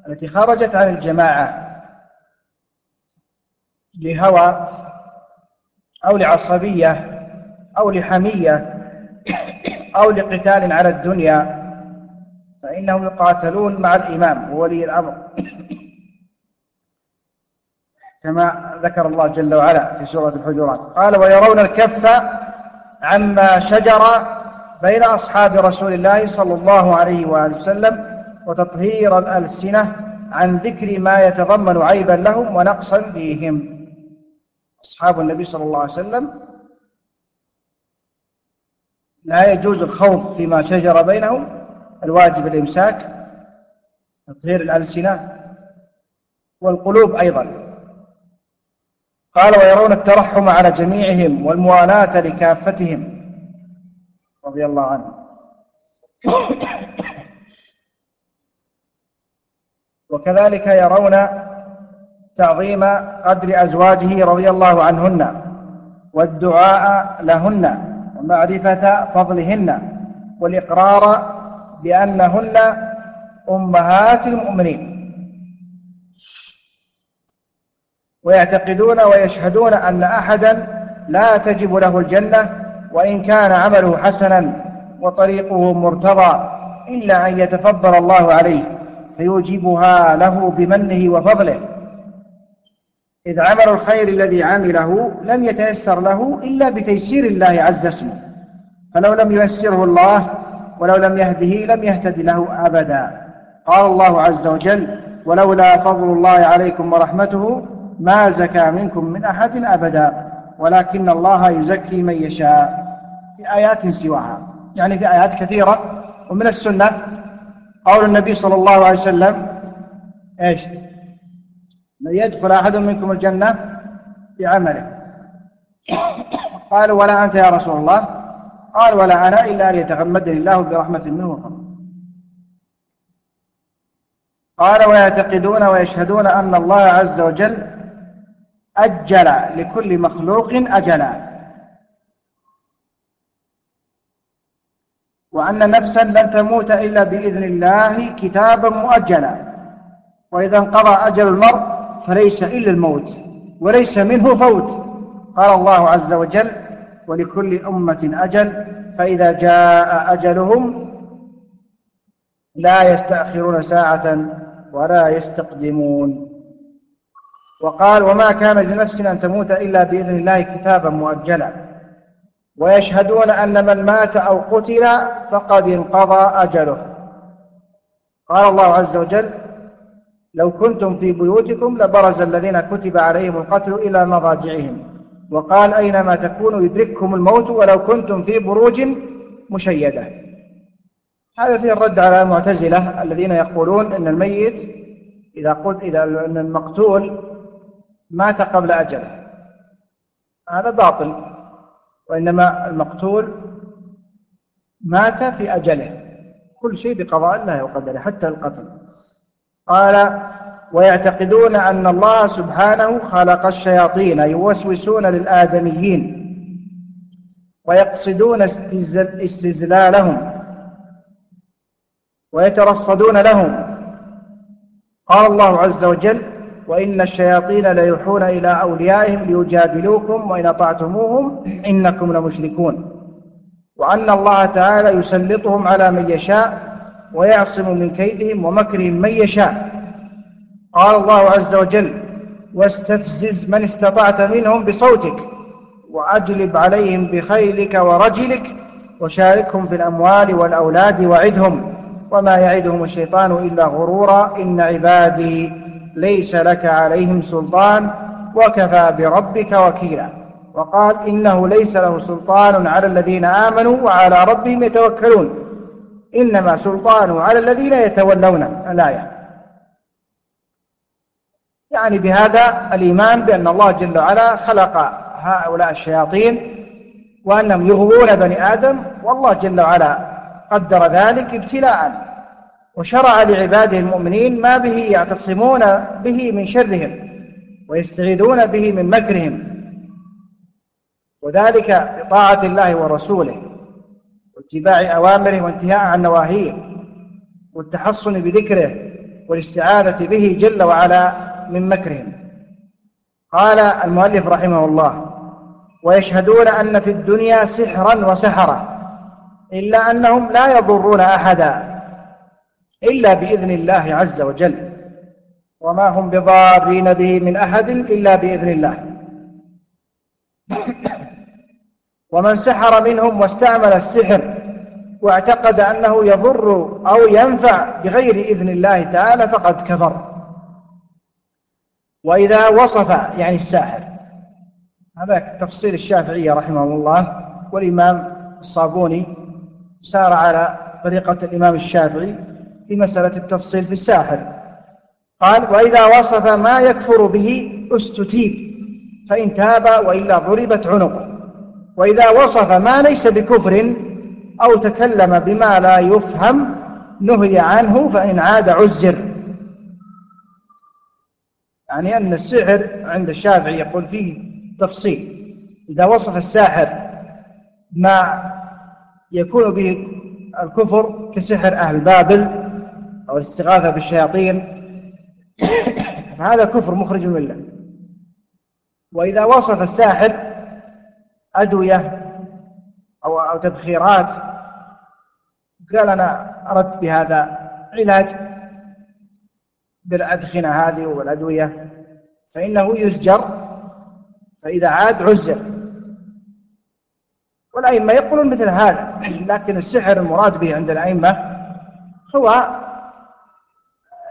التي خرجت عن الجماعة لهوى أو لعصبية أو لحمية أو لقتال على الدنيا فإنهم يقاتلون مع الإمام وولي الأمر. كما ذكر الله جل وعلا في سورة الحجرات. قال ويرون الكف عما شجر بين أصحاب رسول الله صلى الله عليه وآله وسلم وتطهير الألسنة عن ذكر ما يتضمن عيبا لهم ونقصا فيهم. أصحاب النبي صلى الله عليه وسلم لا يجوز الخوض فيما شجر بينهم الواجب الإمساك تطهير الألسنة والقلوب أيضا. قال ويرون الترحم على جميعهم والموالاة لكافتهم. رضي الله عنه. وكذلك يرون تعظيم قدر أزواجه رضي الله عنهن والدعاء لهن ومعرفة فضلهن والإقرار بأنهن أمهات المؤمنين. ويعتقدون ويشهدون أن أحدا لا تجب له الجنة وإن كان عمله حسنا وطريقه مرتضى إلا أن يتفضل الله عليه فيوجبها له بمنه وفضله. إذ عمل الخير الذي عمله لم يتيسر له إلا بتيسير الله عز اسمه فلو لم ييسره الله ولو لم يهده لم يهتد له أبدا. قال الله عز وجل ولولا فضل الله عليكم ورحمته ما زكى منكم من أحد أبدا ولكن الله يزكي من يشاء. في آيات سواها يعني في آيات كثيرة. ومن السنة قول النبي صلى الله عليه وسلم إيش؟ من يدخل أحد منكم الجنة بعمله. قالوا ولا أنت يا رسول الله. قال ولا أنا إلا أن يتغمدني الله برحمة منه. وفضل قال ويعتقدون ويشهدون أن الله عز وجل أجل لكل مخلوق أجلا. وأن نفسا لن تموت إلا بإذن الله كتابا مؤجلا. وإذا انقضى أجل المرء فليس إلا الموت وليس منه فوت. قال الله عز وجل ولكل أمة أجل فإذا جاء أجلهم لا يستأخرون ساعة ولا يستقدمون. وقال وما كان لنفس أن تموت إلا بإذن الله كتابا مؤجلا. ويشهدون أن من مات أو قتل فقد انقضى أجله. قال الله عز وجل لو كنتم في بيوتكم لبرز الذين كتب عليهم القتل إلى مضاجعهم. وقال أينما تكونوا يدرككم الموت ولو كنتم في بروج مشيدة. هذا فيه الرد على المعتزلة الذين يقولون أن الميت إذا قلت إذا أن المقتول مات قبل أجله. هذا باطل وإنما المقتول مات في أجله. كل شيء بقضاء الله وقدره حتى القتل. قال ويعتقدون أن الله سبحانه خلق الشياطين يوسوسون للآدميين ويقصدون استزلالهم ويترصدون لهم. قال الله عز وجل وإن الشياطين ليوحون إلى أوليائهم ليجادلوكم وإن أطعتموهم إنكم لمشركون. وأن الله تعالى يسلطهم على من يشاء ويعصم من كيدهم ومكرهم من يشاء. قال الله عز وجل واستفزز من استطعت منهم بصوتك وأجلب عليهم بخيلك ورجلك وشاركهم في الأموال والأولاد وعدهم وما يعدهم الشيطان إلا غرورا إن عبادي ليس لك عليهم سلطان وكفى بربك وكيلا. وقال إنه ليس له سلطان على الذين آمنوا وعلى ربهم يتوكلون إنما سلطانه على الذين يتولون. الآية. يعني بهذا الإيمان بأن الله جل وعلا خلق هؤلاء الشياطين وأنهم يغوون بني آدم والله جل وعلا قدر ذلك ابتلاء وشرع لعباده المؤمنين ما به يعتصمون به من شرهم ويستعيذون به من مكرهم وذلك بطاعة الله ورسوله واتباع أوامره وانتهاء عن نواهيه والتحصن بذكره والاستعاذة به جل وعلا من مكرهم قال المؤلف رحمه الله ويشهدون أن في الدنيا سحرا وسحرة إلا أنهم لا يضرون أحدا إلا بإذن الله عز وجل وما هم بضارين به من أحد إلا بإذن الله. ومن سحر منهم واستعمل السحر واعتقد أنه يضر أو ينفع بغير إذن الله تعالى فقد كفر. وإذا وصف يعني الساحر. هذا تفصيل الشافعية رحمه الله والإمام الصابوني سار على طريقة الإمام الشافعي في مسألة التفصيل في الساحر. قال وإذا وصف ما يكفر به استتيب فإن تاب وإلا ضربت عنقه. وإذا وصف ما ليس بكفر أو تكلم بما لا يفهم نهي عنه فإن عاد عزر. يعني أن السحر عند الشافعي يقول فيه تفصيل. إذا وصف الساحر ما يكون به الكفر كسحر أهل بابل أو الاستغاثة بالشياطين فهذا كفر مخرج من الله. وإذا وصف الساحر أدوية أو أو تبخيرات قال أنا أردت بهذا علاج. بالأدخنة هذه والأدوية فإنه يزجر فإذا عاد عزر والأئمة يقولون مثل هذا لكن السحر المراد به عند الأئمة هو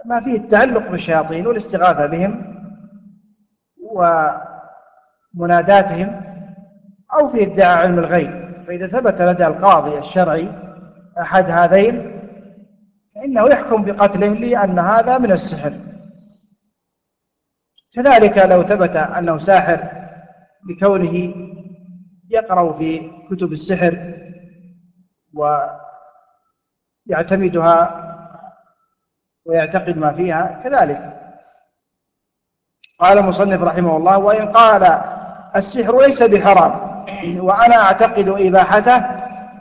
ما فيه التعلق بالشياطين والاستغاثة بهم ومناداتهم أو في ادعاء علم الغيب. فإذا ثبت لدى القاضي الشرعي أحد هذين فإنه يحكم بقتله لأن هذا من السحر. كذلك لو ثبت أنه ساحر بكونه يقرأ في كتب السحر ويعتمدها ويعتقد ما فيها كذلك. قال المصنف رحمه الله وإن قال السحر ليس بحرام وأنا أعتقد إباحته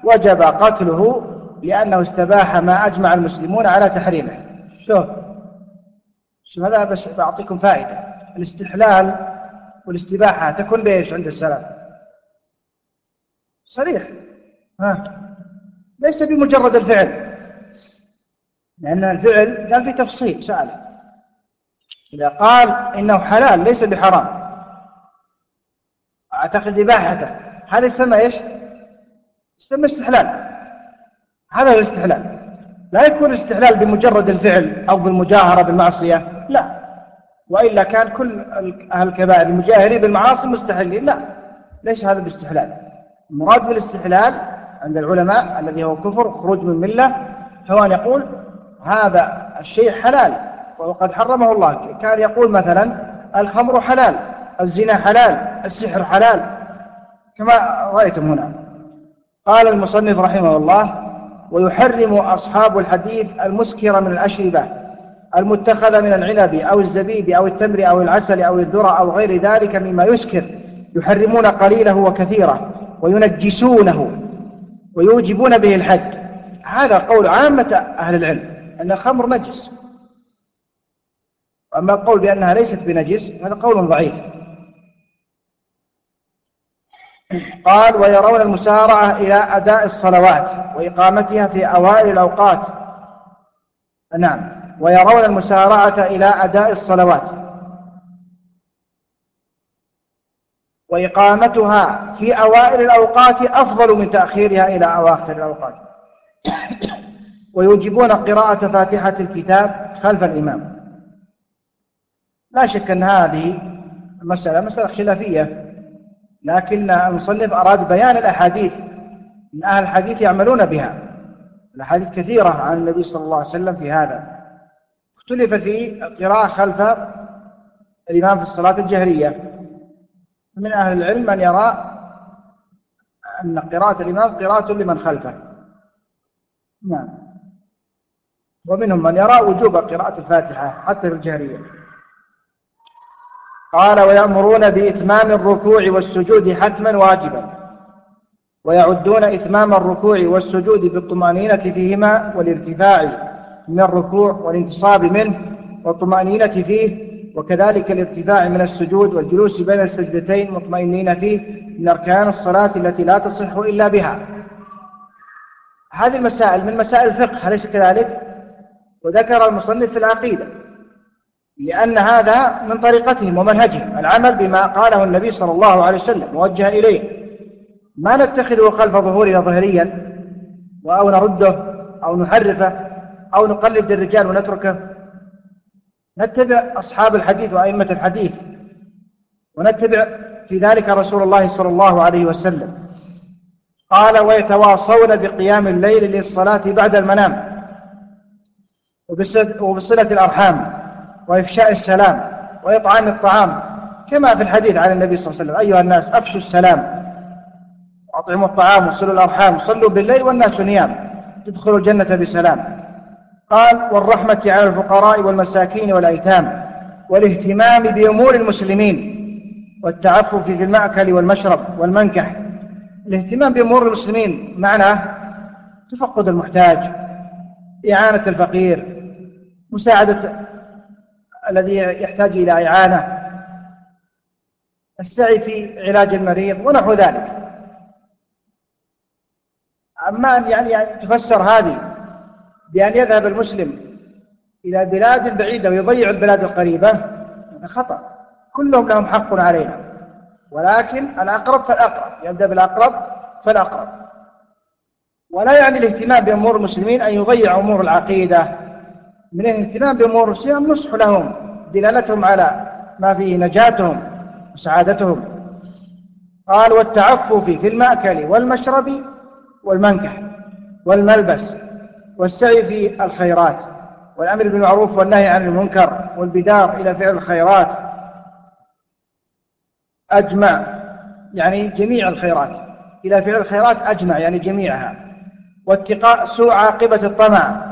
وجب قتله لأنه استباح ما أجمع المسلمون على تحريمه. شوف شوف هذا بس بعطيكم فائدة. الاستحلال والاستباحة تكون بإيش عند السلف؟ صريح. ها. ليس بمجرد الفعل. لأن الفعل قال في تفصيل سأله إذا قال إنه حلال ليس بحرام. أعتقد إباحته. هذا يسمى إيش؟ يسمى استحلال. هذا هو الاستحلال. لا يكون الاستحلال بمجرد الفعل أو بالمجاهرة بالمعصية لا. وإلا كان كل أهل الكبائر المجاهرين بالمعاصي مستحلين لا. ليس هذا باستحلال؟ المراد بالاستحلال عند العلماء الذي هو كفر خروج من ملة. هو أن يقول هذا الشيء حلال وقد حرمه الله. كان يقول مثلا الخمر حلال الزنا حلال السحر حلال كما رأيتم هنا. قال المصنف رحمه الله ويحرم أصحاب الحديث المسكر من الأشربة المتخذ من العنب أو الزبيب أو التمر أو العسل أو الذرة أو غير ذلك مما يسكر يحرمون قليله وكثيره وينجسونه ويوجبون به الحد. هذا قول عامة أهل العلم أن الخمر نجس. أما القول بأنها ليست بنجس هذا قول ضعيف. قال ويرون المسارعة إلى أداء الصلوات وإقامتها في أوائل الأوقات. نعم. ويرون المسارعة إلى أداء الصلوات وإقامتها في أوائل الأوقات أفضل من تأخيرها إلى أواخر الأوقات. ويوجبون قراءة فاتحة الكتاب خلف الإمام. لا شك أن هذه المسألة مسألة خلافية. لكن المصنف أراد بيان الأحاديث. من أهل الحديث يعملون بها. الأحاديث كثيرة عن النبي صلى الله عليه وسلم في هذا. اختلف في القراءة خلف الإمام في الصلاة الجهرية. من أهل العلم من يرى أن قراءة الإمام قراءة لمن خلفه. نعم. ومنهم من يرى وجوب قراءة الفاتحة حتى في الجهرية. قال ويأمرون بإتمام الركوع والسجود حتما واجبا ويعدون إتمام الركوع والسجود بالطمأنينة فيهما والارتفاع من الركوع والانتصاب منه والطمأنينة فيه وكذلك الارتفاع من السجود والجلوس بين السجدتين مطمئنين فيه من أركان الصلاة التي لا تصح إلا بها هذه المسائل من مسائل الفقه أليس كذلك؟ وذكر المصنف في العقيدة لأن هذا من طريقتهم ومنهجهم. العمل بما قاله النبي صلى الله عليه وسلم موجه إليه. ما نتخذه خلف ظهورنا ظهريا أو نرده أو نحرفه أو نقلد الرجال ونتركه. نتبع أصحاب الحديث وأئمة الحديث ونتبع في ذلك رسول الله صلى الله عليه وسلم. قال ويتواصون بقيام الليل للصلاة بعد المنام وبصلة الأرحام. وإفشاء السلام وإطعام الطعام كما في الحديث عن النبي صلى الله عليه وسلم أيها الناس أفشوا السلام وأطعموا الطعام وصلوا الأرحام صلوا بالليل والناس نيام تدخلوا الجنة بسلام. قال والرحمة على الفقراء والمساكين والأيتام والاهتمام بأمور المسلمين والتعفف في المأكل والمشرب والمنكح. الاهتمام بأمور المسلمين معناه تفقد المحتاج إعانة الفقير مساعدة الذي يحتاج إلى إعانة السعي في علاج المريض ونحو ذلك. أما أن يعني تفسر هذه بأن يذهب المسلم إلى بلاد بعيدة ويضيع البلاد القريبة هذا خطأ. كلهم لهم حق علينا. ولكن الأقرب فالأقرب. يبدأ بالأقرب فالأقرب. ولا يعني الاهتمام بأمور المسلمين أن يضيع أمور العقيدة. من الاهتمام بأمور المسلمين النصح لهم دلالتهم على ما فيه نجاتهم وسعادتهم. قال والتعفف في المأكل والمشرب والمنكح والملبس والسعي في الخيرات والأمر بالمعروف والنهي عن المنكر والبدار إلى فعل الخيرات. أجمع يعني جميع الخيرات إلى فعل الخيرات أجمع يعني جميعها. واتقاء سوء عاقبة الطمع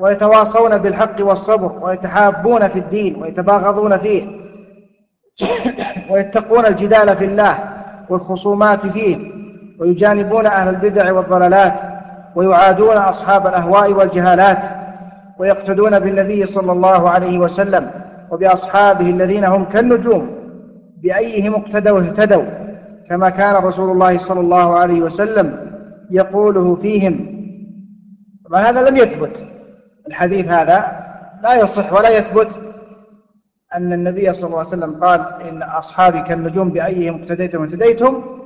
ويتواصون بالحق والصبر ويتحابون في الدين ويتباغضون فيه ويتقون الجدال في الله والخصومات فيه ويجانبون أهل البدع والضلالات ويعادون أصحاب الأهواء والجهالات ويقتدون بالنبي صلى الله عليه وسلم وبأصحابه الذين هم كالنجوم بأيهم اقتدوا اهتدوا كما كان رسول الله صلى الله عليه وسلم يقوله فيهم. طبعا هذا لم يثبت. الحديث هذا لا يصح ولا يثبت أن النبي صلى الله عليه وسلم قال إن أصحابي كالنجوم بأيهم اقتديتم اهتديتم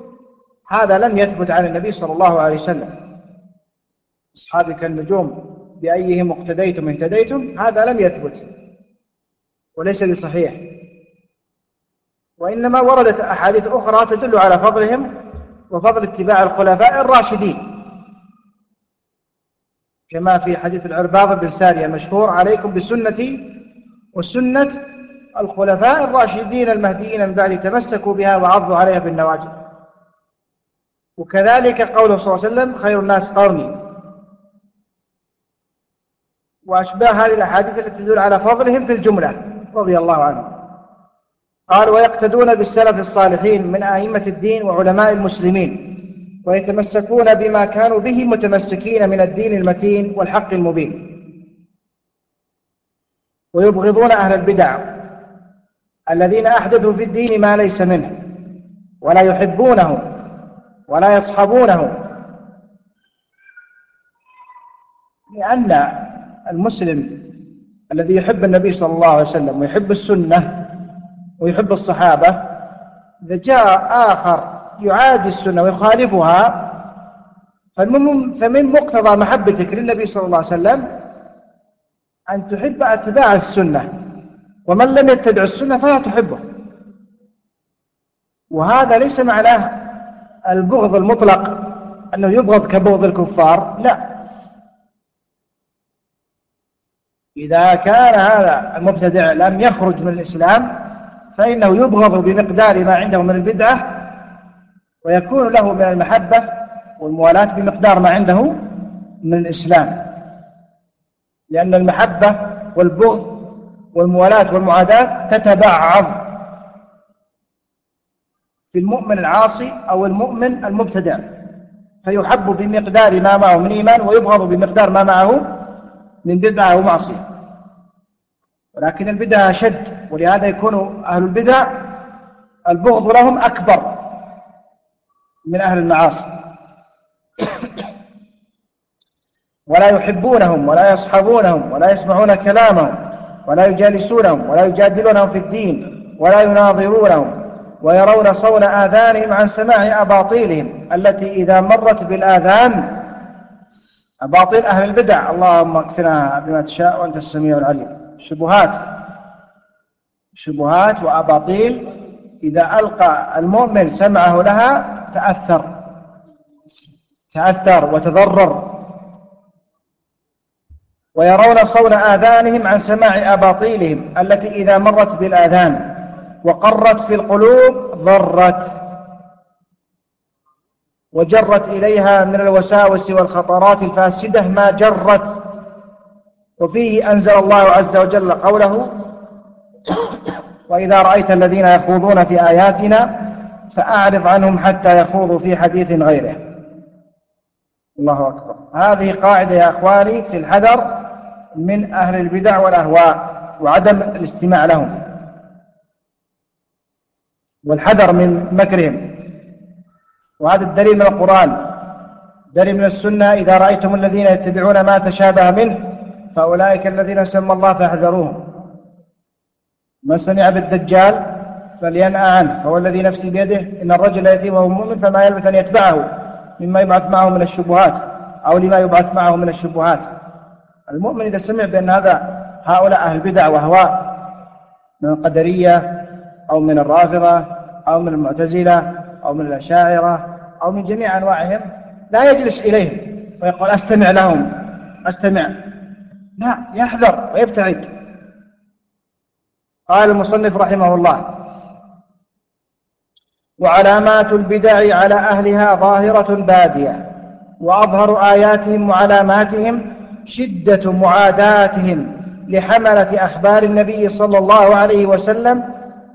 هذا لم يثبت عن النبي صلى الله عليه وسلم. أصحابي كالنجوم بأيهم اقتديتم اهتديتم هذا لم يثبت وليس بصحيح. وإنما وردت أحاديث أخرى تدل على فضلهم وفضل اتباع الخلفاء الراشدين. كما في حديث العرباض بن سارية المشهور عليكم بسنتي وسنة الخلفاء الراشدين المهديين من بعد تمسكوا بها وعضوا عليها بالنواجذ. وكذلك قوله صلى الله عليه وسلم خير الناس قرني. وأشباه هذه الأحاديث التي تدل على فضلهم في الجملة رضي الله عنهم. قال ويقتدون بالسلف الصالحين من أئمة الدين وعلماء المسلمين. ويتمسكون بما كانوا به متمسكين من الدين المتين والحق المبين. ويبغضون أهل البدع الذين أحدثوا في الدين ما ليس منه ولا يحبونهم ولا يصحبونهم لأن المسلم الذي يحب النبي صلى الله عليه وسلم ويحب السنة ويحب الصحابة إذا جاء آخر يعادي السنة ويخالفها فمن مقتضى محبتك للنبي صلى الله عليه وسلم أن تحب أتباع السنة ومن لم يتبع السنة فلا تحبه. وهذا ليس معناه البغض المطلق أنه يبغض كبغض الكفار لا. إذا كان هذا المبتدع لم يخرج من الإسلام فإنه يبغض بمقدار ما عنده من البدعة ويكون له من المحبة والموالاة بمقدار ما عنده من الإسلام. لأن المحبة والبغض والموالاة والمعاداة تتبعض في المؤمن العاصي أو المؤمن المبتدع. فيحب بمقدار ما معه من إيمان ويبغض بمقدار ما معه من بدعة ومعصية ولكن البدعة أشد ولهذا يكون أهل البدع البغض لهم أكبر. من أهل المعاصي. ولا يحبونهم ولا يصحبونهم ولا يسمعون كلامهم ولا يجالسونهم ولا يجادلونهم في الدين ولا يناظرونهم ويرون صون آذانهم عن سماع أباطيلهم التي إذا مرت بالآذان أباطيل أهل البدع. اللهم اكفنا بما تشاء وأنت السميع العليم. شبهات. شبهات وأباطيل. إذا ألقى المؤمن سمعه لها تأثر تأثر وتضرر. ويرون صون آذانهم عن سماع أباطيلهم التي إذا مرت بالآذان وقرت في القلوب ضرت. وجرت إليها من الوساوس والخطرات الفاسدة ما جرت. وفيه أنزل الله عز وجل قوله وإذا رأيت الذين يخوضون في آياتنا فأعرض عنهم حتى يخوضوا في حديث غيره. الله أكبر. هذه قاعدة يا أخواني في الحذر من أهل البدع والأهواء وعدم الاستماع لهم. والحذر من مكرهم. وهذا الدليل من القرآن. دليل من السنة. إذا رأيتم الذين يتبعون ما تشابه منه فأولئك الذين سمى الله فاحذروهم. من سمع بالدجال فلينأى عنه فهو الذي نفسي بيده إن الرجل يأتي وهو مؤمن فما يلبث أن يتبعه مما يبعث معه من الشبهات أو لما يبعث معه من الشبهات. المؤمن إذا سمع بأن هذا هؤلاء أهل بدع وأهواء من القدرية أو من الرافضة أو من المعتزلة أو من الأشاعرة أو من جميع أنواعهم لا يجلس إليهم ويقول أستمع لهم أستمع. لا يحذر ويبتعد. قال المصنف رحمه الله وعلامات البدع على أهلها ظاهرة بادية وأظهر آياتهم وعلاماتهم شدة معاداتهم لحملة أخبار النبي صلى الله عليه وسلم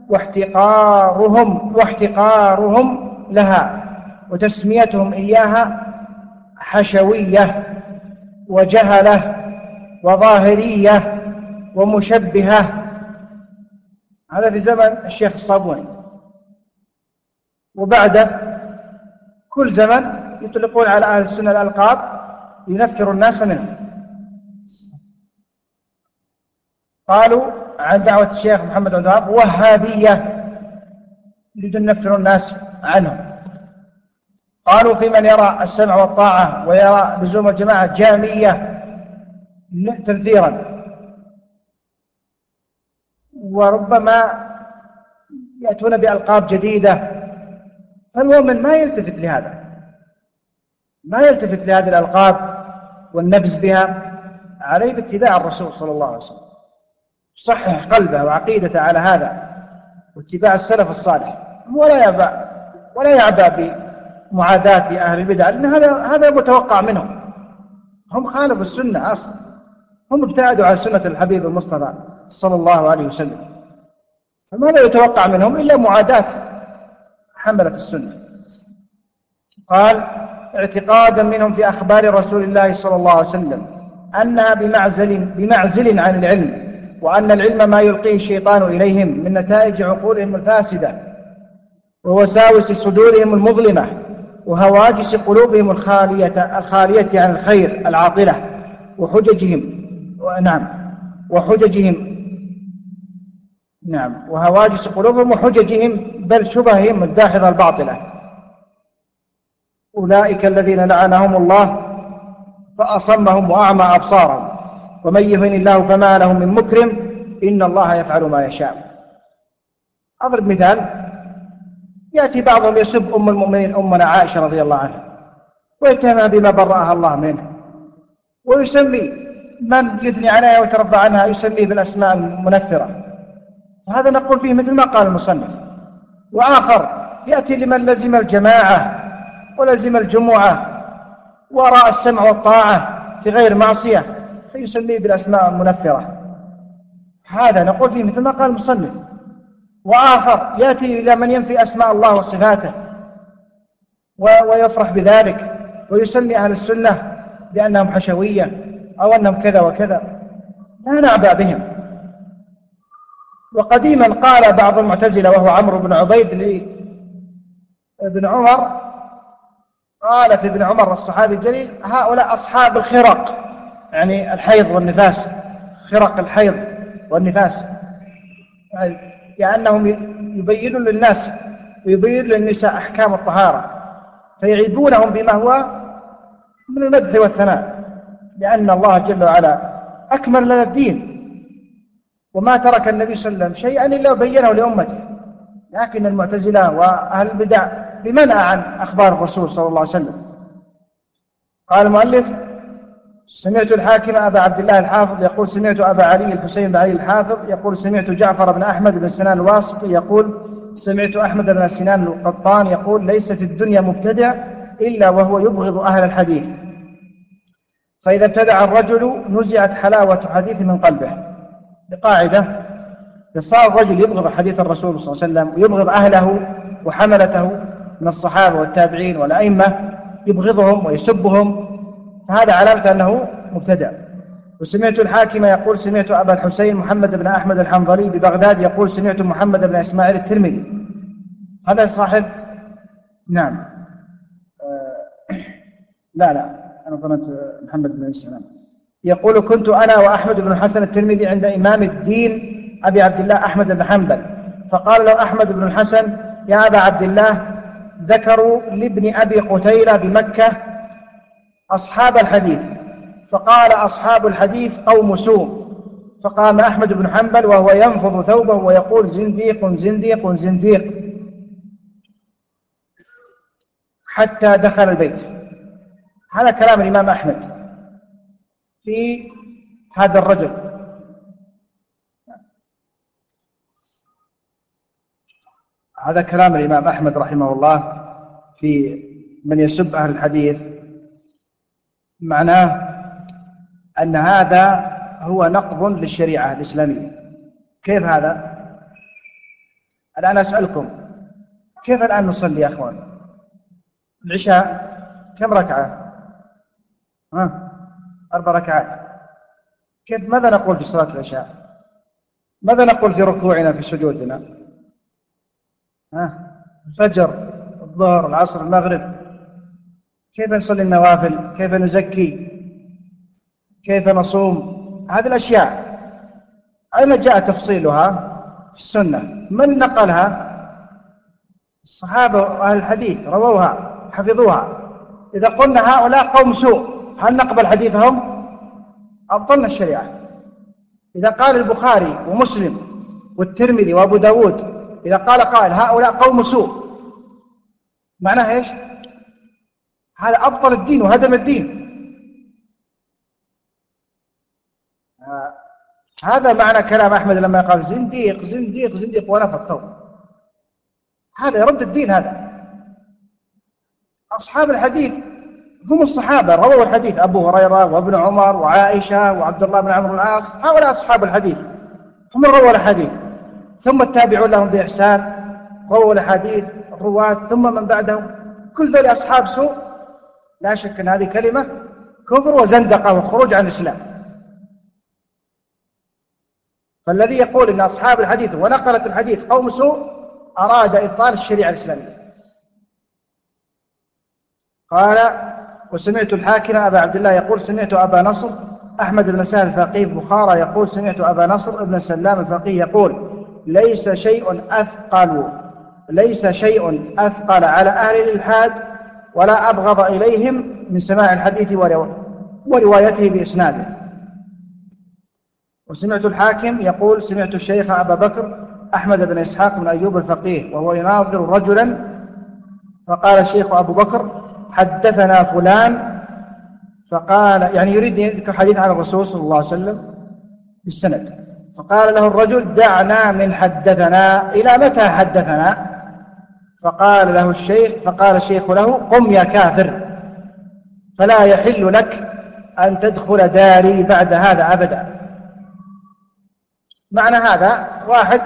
واحتقارهم واحتقارهم لها وتسميتهم إياها حشوية وجهلة وظاهرية ومشبهة. هذا في زمن الشيخ الصابوني وبعده كل زمن يطلقون على أهل السنة الألقاب ينفر الناس منه قالوا عن دعوة الشيخ محمد عبد الوهاب وهابية يريدون ينفروا الناس عنهم. قالوا في من يرى السمع والطاعة ويرى لزوم الجماعة جامية تنفيرا. وربما يأتون بألقاب جديدة فالمؤمن ما يلتفت لهذا ما يلتفت لهذه الألقاب والنبز بها عليه باتباع الرسول صلى الله عليه وسلم. صحح قلبه وعقيدته على هذا واتباع السلف الصالح. ولا يعبأ ولا يعبأ بمعاداة أهل البدع لأن هذا هذا متوقع منهم. هم خالفوا السنة أصلا. هم ابتعدوا عن سنة الحبيب المصطفى صلى الله عليه وسلم. فماذا يتوقع منهم إلا معاداة حملة السنة. قال اعتقادا منهم في أخبار رسول الله صلى الله عليه وسلم أنها بمعزل, بمعزل عن العلم وأن العلم ما يلقيه الشيطان إليهم من نتائج عقولهم الفاسدة ووساوس صدورهم المظلمة وهواجس قلوبهم الخالية, الخالية عن الخير العاطلة وحججهم نعم وحججهم نعم. وهواجس قلوبهم وحججهم بل شبههم الداحضة الباطلة. أولئك الذين لعنهم الله فأصمهم وأعمى أبصارهم. ومن يهن الله فما له من مكرم إن الله يفعل ما يشاء. أضرب مثال. يأتي بعضهم يسب أم المؤمنين أمنا عائشة رضي الله عنها ويتهمها بما برأها الله منه. ويسمي من يثني عليها ويترضى عنها يسميه بالأسماء المنفرة. وهذا نقول فيه مثل ما قال المصنف. وآخر يأتي لمن لزم الجماعة ولزم الجمعة وراء السمع والطاعة في غير معصية فيسميه بالأسماء المنفرة. هذا نقول فيه مثل ما قال المصنف. وآخر يأتي إلى من ينفي أسماء الله وصفاته ويفرح بذلك ويسمي أهل السنة بأنهم حشوية أو أنهم كذا وكذا. لا نعبأ بهم. وقديما قال بعض المعتزلة وهو عمرو بن عبيد لابن عمر قال في ابن عمر الصحابي الجليل هؤلاء أصحاب الخرق يعني الحيض والنفاس خرق الحيض والنفاس. يعني لأنهم يبينون للناس ويبينون للنساء أحكام الطهارة فيعيبونهم بما هو من المدح والثناء لأن الله جل وعلا أكمل لنا الدين. وما ترك النبي صلى الله عليه وسلم شيئا إلا وبينه لأمته. لكن المعتزلة وأهل البدع بمنع عن أخبار الرسول صلى الله عليه وسلم. قال المؤلف سمعت الحاكم أبا عبد الله الحافظ يقول سمعت أبا علي الحسين بن علي الحافظ يقول سمعت جعفر بن أحمد بن سنان الواسطي يقول سمعت أحمد بن سنان القطان يقول ليس في الدنيا مبتدع إلا وهو يبغض أهل الحديث. فإذا ابتدع الرجل نزعت حلاوة حديث من قلبه. بقاعدة صار الرجل يبغض حديث الرسول صلى الله عليه وسلم ويبغض أهله وحملته من الصحابة والتابعين والأئمة يبغضهم ويسبهم فهذا علامة أنه مبتدع وسمعت الحاكم يقول سمعت أبا الحسين محمد بن أحمد الحنظلي ببغداد يقول سمعت محمد بن إسماعيل الترمذي. هذا صاحب؟ نعم. آه، لا لا أنا ظننت محمد بن السلام يقول كنت أنا وأحمد بن الحسن الترمذي عند إمام الدين أبي عبد الله أحمد بن حنبل. فقال له أحمد بن الحسن يا أبا عبد الله ذكروا لابن أبي قتيلة بمكة أصحاب الحديث. فقال أصحاب الحديث قوم سوء. فقام أحمد بن حنبل وهو ينفض ثوبه ويقول زنديق زنديق زنديق. حتى دخل البيت. هذا كلام الإمام أحمد. في هذا الرجل هذا كلام الإمام أحمد رحمه الله في من يسب أهل الحديث معناه أن هذا هو نقض للشريعة الإسلامية كيف هذا؟ الآن أسألكم كيف الآن نصلي يا أخوان؟ العشاء كم ركعة؟ ها؟ أربع ركعات. كيف ماذا نقول في صلاة العشاء؟ ماذا نقول في ركوعنا في سجودنا؟ ها؟ الفجر الظهر العصر المغرب. كيف نصلي النوافل؟ كيف نزكي؟ كيف نصوم؟ هذه الأشياء. أين جاء تفصيلها؟ في السنة. من نقلها؟ الصحابة وأهل الحديث رووها حفظوها. إذا قلنا هؤلاء قوم سوء هل نقبل حديثهم؟ أبطلنا الشريعة. إذا قال البخاري ومسلم والترمذي وأبو داود إذا قال قائل هؤلاء قوم سوء معناه إيش؟ هذا أبطل الدين وهدم الدين. هذا معنى كلام أحمد لما قال زنديق زنديق زنديق ونفض ثوب هذا يرد الدين هذا. أصحاب الحديث هم الصحابة رووا الحديث أبو هريرة وابن عمر وعائشة وعبد الله بن عمرو العاص هؤلاء أصحاب الحديث. هم رووا الحديث. ثم التابعون لهم بإحسان رووا الحديث الرواة ثم من بعدهم. كل ذلك أصحاب سوء. لا شك أن هذه كلمة كفر وزندقة وخروج عن الإسلام. فالذي يقول أن أصحاب الحديث ونقلت الحديث قوم سوء أراد إبطال الشريعة الإسلامية. قال وسمعت الحاكم أبا عبد الله يقول سمعت أبا نصر أحمد بن سهل الفقيه بخارى يقول سمعت أبا نصر ابن سلام الفقيه يقول ليس شيء أثقل ليس شيء أثقل على أهل الإلحاد ولا أبغض إليهم من سماع الحديث وروايته بإسناده. وسمعت الحاكم يقول سمعت الشيخ أبا بكر أحمد بن إسحاق بن أيوب الفقيه وهو يناظر رجلا فقال الشيخ أبو بكر حدثنا فلان فقال يعني يريد يذكر حديث عن الرسول صلى الله عليه وسلم بالسند. فقال له الرجل دعنا من حدثنا إلى متى حدثنا؟ فقال له الشيخ فقال الشيخ له قم يا كافر فلا يحل لك أن تدخل داري بعد هذا أبدا. معنى هذا واحد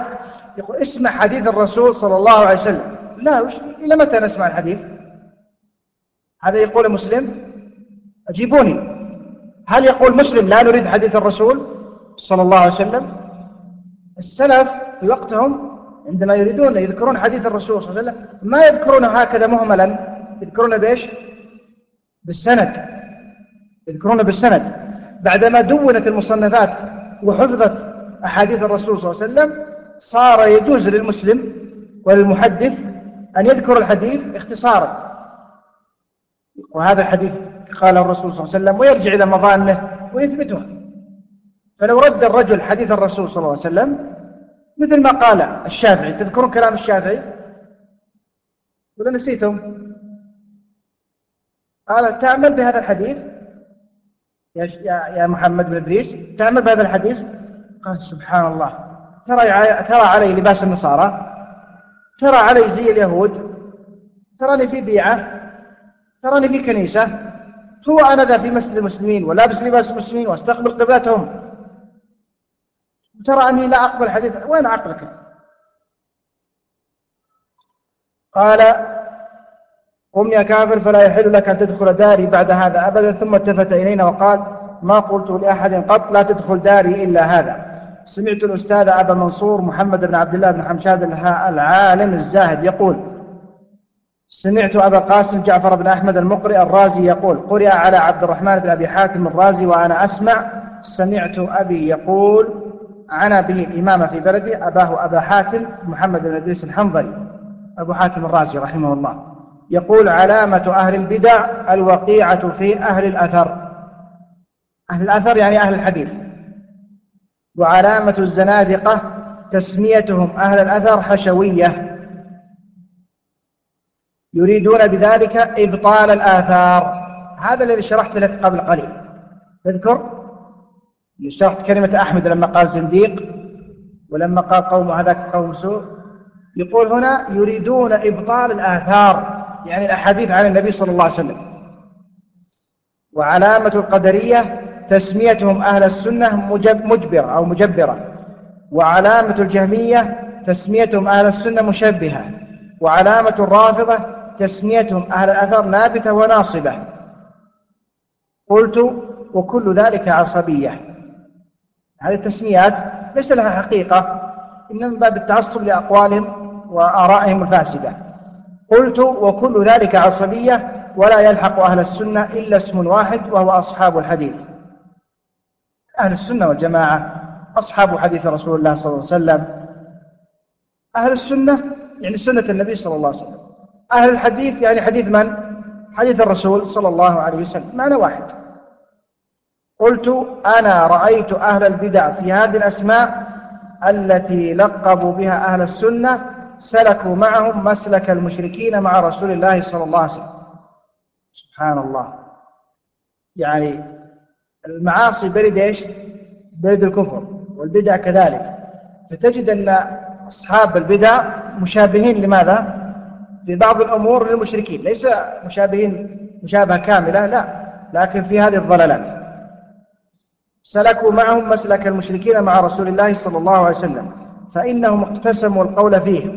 يقول اسمع حديث الرسول صلى الله عليه وسلم. لا إلى متى نسمع الحديث؟ هذا يقول مسلم؟ أجيبوني. هل يقول مسلم لا نريد حديث الرسول صلى الله عليه وسلم؟ السلف في وقتهم عندما يريدون يذكرون حديث الرسول صلى الله عليه وسلم ما يذكرونه هكذا مهملا؟ يذكرونه بإيش؟ بالسند. يذكرونه بالسند. بعدما دونت المصنفات وحفظت أحاديث الرسول صلى الله عليه وسلم صار يجوز للمسلم وللمحدث أن يذكر الحديث اختصارا. وهذا الحديث قاله الرسول صلى الله عليه وسلم ويرجع إلى مظانه ويثبته. فلو رد الرجل حديث الرسول صلى الله عليه وسلم مثل ما قال الشافعي تذكرون كلام الشافعي؟ ولا نسيتم قال تعمل بهذا الحديث. يا يا محمد بن إدريس تعمل بهذا الحديث؟ قال سبحان الله. ترى ترى علي لباس النصارى ترى علي زي اليهود تراني في بيعة. تراني في كنيسة هو أنا ذا في مسجد المسلمين ولابس لباس المسلمين وأستقبل قبلتهم ترى أني لا أقبل حديث وين عقلك أنت؟ قال قم يا كافر فلا يحل لك أن تدخل داري بعد هذا أبدا. ثم التفت إلينا وقال ما قلت لأحد قط لا تدخل داري إلا هذا. سمعت الأستاذ أبا منصور محمد بن عبد الله بن حمشاد العالم الزاهد يقول سمعت أبا القاسم جعفر بن أحمد المقرئ الرازي يقول قرئ على عبد الرحمن بن أبي حاتم الرازي وأنا أسمع سمعت أبي يقول عنا به الإمام في بلده أباه أبا حاتم محمد بن إدريس الحنظلي. أبو حاتم الرازي رحمه الله. يقول علامة أهل البدع الوقيعة في أهل الأثر. أهل الأثر يعني أهل الحديث. وعلامة الزنادقة تسميتهم أهل الأثر حشوية. يريدون بذلك إبطال الآثار. هذا الذي شرحت لك قبل قليل. تذكر؟ شرحت كلمة أحمد لما قال زنديق ولما قال قوم هذاك قوم سوء. يقول هنا يريدون إبطال الآثار يعني الأحاديث عن النبي صلى الله عليه وسلم. وعلامة القدرية تسميتهم أهل السنة مجبرة أو مجبرة. وعلامة الجهمية تسميتهم أهل السنة مشبهة. وعلامة الرافضة تسميتهم أهل الأثر نابتة وناصبة. قلت وكل ذلك عصبية. هذه التسميات ليس لها حقيقة إنما من باب التعصب لأقوالهم وآرائهم الفاسدة. قلت وكل ذلك عصبية ولا يلحق أهل السنة إلا اسم واحد وهو أصحاب الحديث. أهل السنة والجماعة أصحاب حديث رسول الله صلى الله عليه وسلم. أهل السنة يعني سنة النبي صلى الله عليه وسلم. أهل الحديث يعني حديث من؟ حديث الرسول صلى الله عليه وسلم معنى واحد قلت أنا رأيت أهل البدع في هذه الأسماء التي لقبوا بها أهل السنة سلكوا معهم مسلك المشركين مع رسول الله صلى الله عليه وسلم سبحان الله يعني المعاصي برد إيش؟ برد الكفر والبدع كذلك فتجد أن أصحاب البدع مشابهين لماذا؟ في بعض الأمور للمشركين ليس مشابهين مشابهة كاملة لا لكن في هذه الضلالات. سلكوا معهم مسلك المشركين مع رسول الله صلى الله عليه وسلم فإنهم اقتسموا القول فيه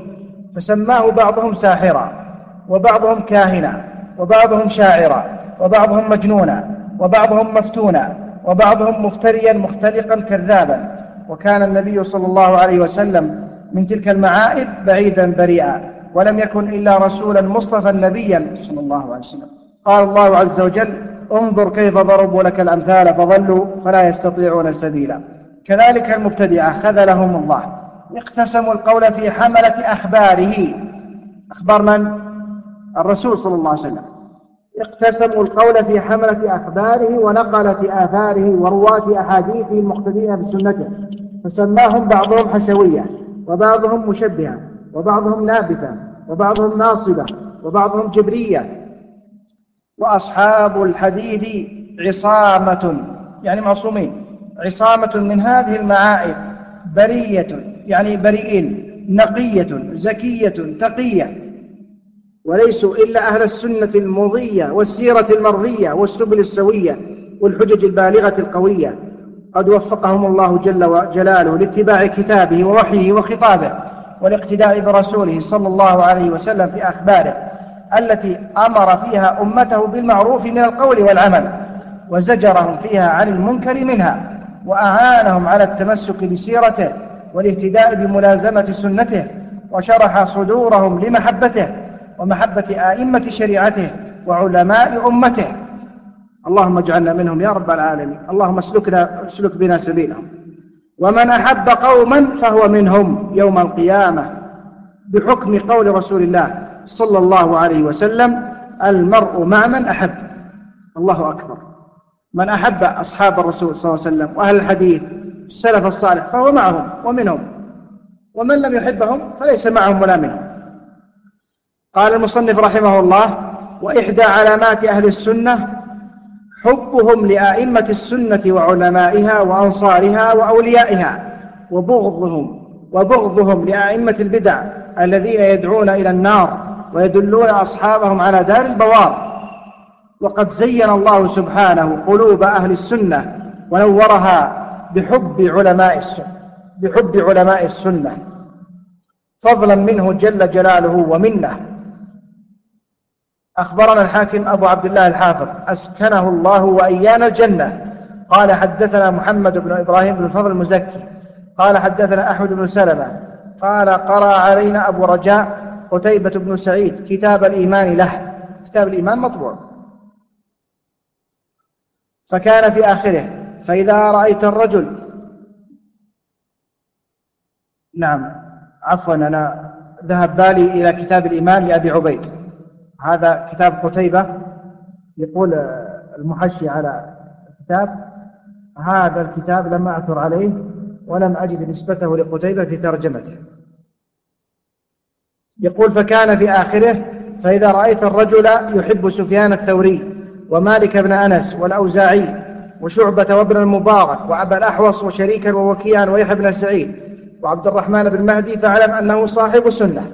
فسماه بعضهم ساحرا وبعضهم كاهنا وبعضهم شاعرا وبعضهم مجنونا وبعضهم مفتونا وبعضهم مفتريا مختلقا كذابا. وكان النبي صلى الله عليه وسلم من تلك المعائب بعيدا بريئا. ولم يكن إلا رسولا مصطفى نبيا صلى الله عليه وسلم. قال الله عز وجل انظر كيف ضربوا لك الأمثال فضلوا فلا يستطيعون سبيلا. كذلك المبتدعة خذلهم الله. اقتسموا القول في حملة أخباره. أخبار من؟ الرسول صلى الله عليه وسلم. اقتسموا القول في حملة أخباره ونقلة آثاره ورواة أحاديثه المقتدين بسنته. فسماهم بعضهم حشوية وبعضهم مشبهة وبعضهم نابتة وبعضهم ناصبة وبعضهم جبرية. وأصحاب الحديث عصامة يعني معصومين. عصامة من هذه المعائب برية يعني بريئين نقية زكية تقية. وليسوا إلا أهل السنة المضية والسيرة المرضية والسبل السوية والحجج البالغة القوية. قد وفقهم الله جل جلاله لاتباع كتابه ووحيه وخطابه. والاقتداء برسوله صلى الله عليه وسلم في أخباره التي أمر فيها أمته بالمعروف من القول والعمل وزجرهم فيها عن المنكر منها وأعانهم على التمسك بسيرته والاهتداء بملازمة سنته وشرح صدورهم لمحبته ومحبة آئمة شريعته وعلماء أمته. اللهم اجعلنا منهم يا رب العالمين. اللهم اسلكنا اسلك بنا سبيلهم. ومن أحب قوما فهو منهم يوم القيامة بحكم قول رسول الله صلى الله عليه وسلم المرء مع من أحب. الله أكبر. من أحب أصحاب الرسول صلى الله عليه وسلم وأهل الحديث السلف الصالح فهو معهم ومنهم. ومن لم يحبهم فليس معهم ولا منهم. قال المصنف رحمه الله وإحدى علامات أهل السنة حبهم لأئمة السنة وعلمائها وأنصارها وأوليائها وبغضهم وبغضهم لأئمة البدع الذين يدعون إلى النار ويدلون أصحابهم على دار البوار. وقد زين الله سبحانه قلوب أهل السنة ونورها بحب علماء السنة بحب علماء السنة. فضلا منه جل جلاله ومنه. أخبرنا الحاكم أبو عبد الله الحافظ أسكنه الله وإيانا الجنة. قال حدثنا محمد بن إبراهيم بن الفضل المزكي. قال حدثنا أحمد بن سلمة. قال قرأ علينا أبو رجاء قتيبة بن سعيد كتاب الإيمان له. كتاب الإيمان مطبوع. فكان في آخره. فإذا رأيت الرجل نعم عفوا أنا ذهب بالي إلى كتاب الإيمان لأبي عبيد. هذا كتاب قتيبة يقول المحشي على الكتاب هذا الكتاب لم أعثر عليه ولم أجد نسبته لقتيبة في ترجمته. يقول فكان في آخره فإذا رأيت الرجل يحب سفيان الثوري ومالك بن أنس والأوزاعي وشعبة وابن المبارك وأبا الأحوص وشريكا ووكيعا ويحيى بن سعيد وعبد الرحمن بن مهدي فاعلم أنه صاحب سنة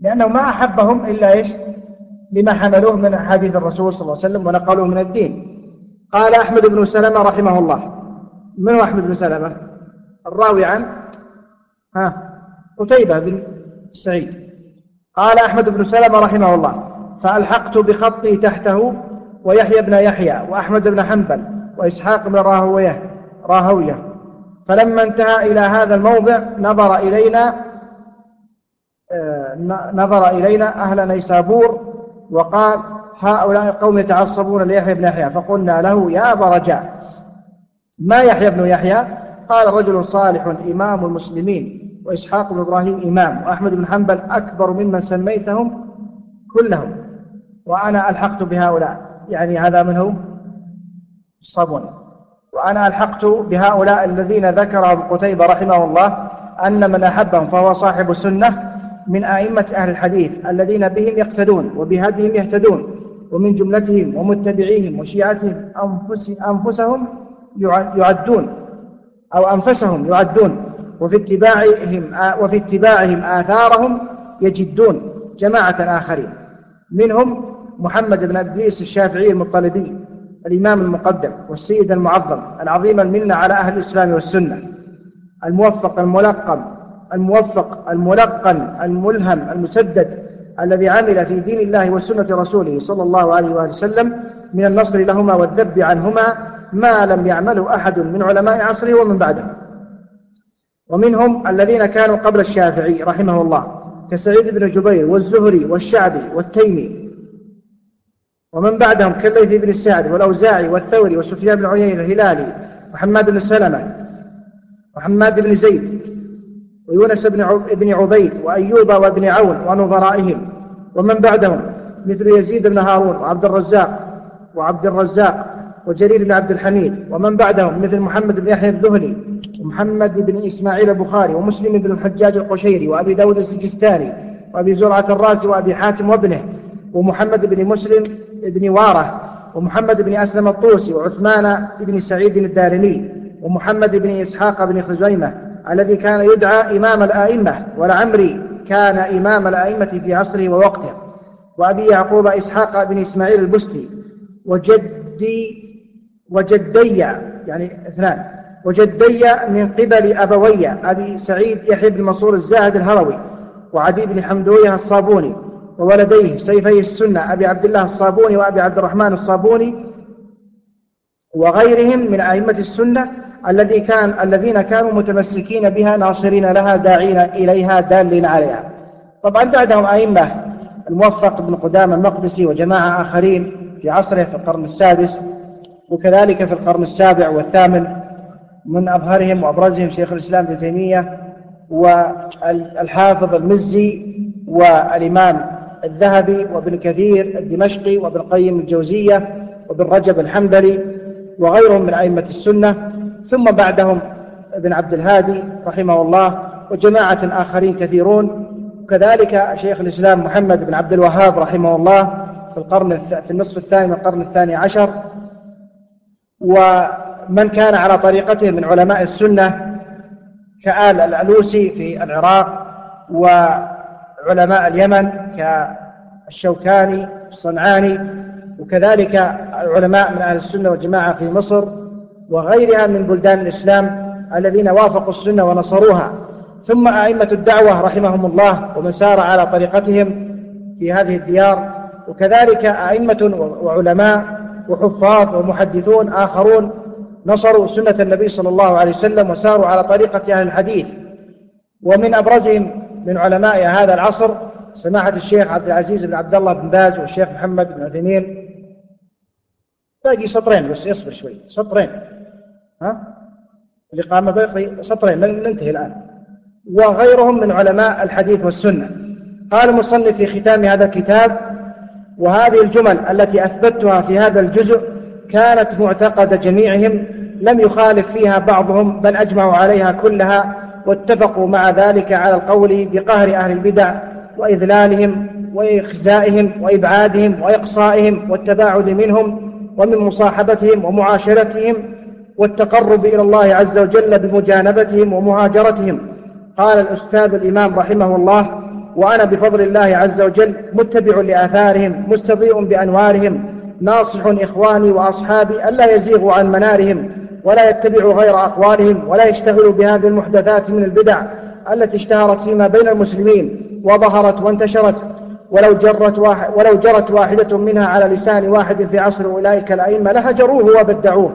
لأنه ما أحبهم إلا إيش؟ لما حملوه من أحاديث الرسول صلى الله عليه وسلم ونقلوه من الدين. قال أحمد بن سلمة رحمه الله. من هو أحمد بن سلمة؟ الراوي عن ها قتيبة بن سعيد. قال أحمد بن سلمة رحمه الله فألحقت بخطي تحته ويحيى بن يحيى وأحمد بن حنبل وإسحاق بن راهوية راهوية. فلما انتهى إلى هذا الموضع نظر إلينا نظر إلينا أهل نيسابور وقال هؤلاء القوم يتعصبون ليحيى بن يحيى فقلنا له يا أبا رجاء ما يحيى بن يحيى؟ قال رجل صالح إمام المسلمين وإسحاق بن إبراهيم إمام وأحمد بن حنبل أكبر ممن سميتهم كلهم وأنا ألحقت بهؤلاء. يعني هذا منه الصابوني وأنا ألحقت بهؤلاء الذين ذكرهم قتيبة رحمه الله أن من أحبهم فهو صاحب سنة من أئمة أهل الحديث الذين بهم يقتدون وبهديهم يهتدون ومن جملتهم ومتبعيهم وشيعتهم أنفس أنفسهم يعدون أو أنفسهم يعدون وفي اتباعهم وفي اتباعهم آثارهم يجدون جماعة آخرين. منهم محمد بن إدريس الشافعي المطلبي الإمام المقدم والسيد المعظم العظيم المنة على أهل الإسلام والسنة الموفق الملقم الموفق الملقن الملهم المسدد الذي عمل في دين الله وسنة رسوله صلى الله عليه وآله وسلم من النصر لهما والذب عنهما ما لم يعمله أحد من علماء عصره ومن بعده. ومنهم الذين كانوا قبل الشافعي رحمه الله كسعيد بن جبير والزهري والشعبي والتيمي ومن بعدهم كالليث بن السعد والأوزاعي والثوري وسفيان بن عيينة الهلالي وحماد بن سلمة وحماد بن زيد ويونس بن عبيد وأيوب وابن عون ونظرائهم ومن بعدهم مثل يزيد بن هارون وعبد الرزاق وعبد الرزاق وجرير بن عبد الحميد ومن بعدهم مثل محمد بن يحيى الذهلي ومحمد بن إسماعيل البخاري ومسلم بن الحجاج القشيري وأبي داود السجستاني وأبي زرعة الرازي وأبي حاتم وابنه ومحمد بن مسلم بن وارة ومحمد بن أسلم الطوسي وعثمان بن سعيد الدارمي ومحمد بن إسحاق بن خزيمة الذي كان يدعى إمام الآئمة ولعمري كان إمام الآئمة في عصره ووقته. وأبي يعقوب إسحاق بن إسماعيل البستي وجدي وجدي يعني اثنان وجدي من قبل أبوي أبي سعيد يحيى بن منصور الزاهد الهروي وعدي بن حمدوية الصابوني وولديه سيفي السنة أبي عبد الله الصابوني وأبي عبد الرحمن الصابوني وغيرهم من أئمة السنة الذي كان الذين كانوا متمسكين بها ناصرين لها داعين إليها دالين عليها. طبعا بعدهم أئمة الموفق بن قدامة المقدسي وجماعة آخرين في عصره في القرن السادس وكذلك في القرن السابع والثامن من أظهرهم وأبرزهم شيخ الإسلام ابن تيمية والحافظ المزي والإمام الذهبي وابن كثير الدمشقي وابن القيم الجوزية وابن رجب الحنبلي وغيرهم من أئمة السنة. ثم بعدهم ابن عبد الهادي رحمه الله وجماعة آخرين كثيرون. وكذلك شيخ الإسلام محمد بن عبد الوهاب رحمه الله في القرن في النصف الثاني من القرن الثاني عشر. ومن كان على طريقته من علماء السنة كآل الألوسي في العراق وعلماء اليمن كالشوكاني الصنعاني. وكذلك العلماء من أهل السنة والجماعة في مصر وغيرها من بلدان الإسلام الذين وافقوا السنة ونصروها. ثم أئمة الدعوة رحمهم الله ومن سار على طريقتهم في هذه الديار. وكذلك أئمة وعلماء وحفاظ ومحدثون آخرون نصروا سنة النبي صلى الله عليه وسلم وساروا على طريقة أهل الحديث. ومن أبرزهم من علماء هذا العصر سماحة الشيخ عبد العزيز بن عبد الله بن باز والشيخ محمد بن عثيمين. باقي سطرين بس يصبر شوي. سطرين. ها؟ الإقامة باقي سطرين ننتهي الآن. وغيرهم من علماء الحديث والسنة. قال المصنف في ختام هذا الكتاب وهذه الجمل التي أثبتها في هذا الجزء كانت معتقد جميعهم لم يخالف فيها بعضهم بل أجمعوا عليها كلها واتفقوا مع ذلك على القول بقهر أهل البدع وإذلالهم وإخزائهم وإبعادهم وإقصائهم والتباعد منهم ومن مصاحبتهم ومعاشرتهم والتقرب إلى الله عز وجل بمجانبتهم ومهاجرتهم. قال الأستاذ الإمام رحمه الله وأنا بفضل الله عز وجل متبع لآثارهم مستضيء بأنوارهم ناصح إخواني وأصحابي ألا يزيغوا عن منارهم ولا يتبعوا غير أقوالهم ولا يشتغلوا بهذه المحدثات من البدع التي اشتهرت فيما بين المسلمين وظهرت وانتشرت. ولو جرت واحد ولو جرت واحدة منها على لسان واحد في عصر أولئك الأئمة لهجروه وبدعوه.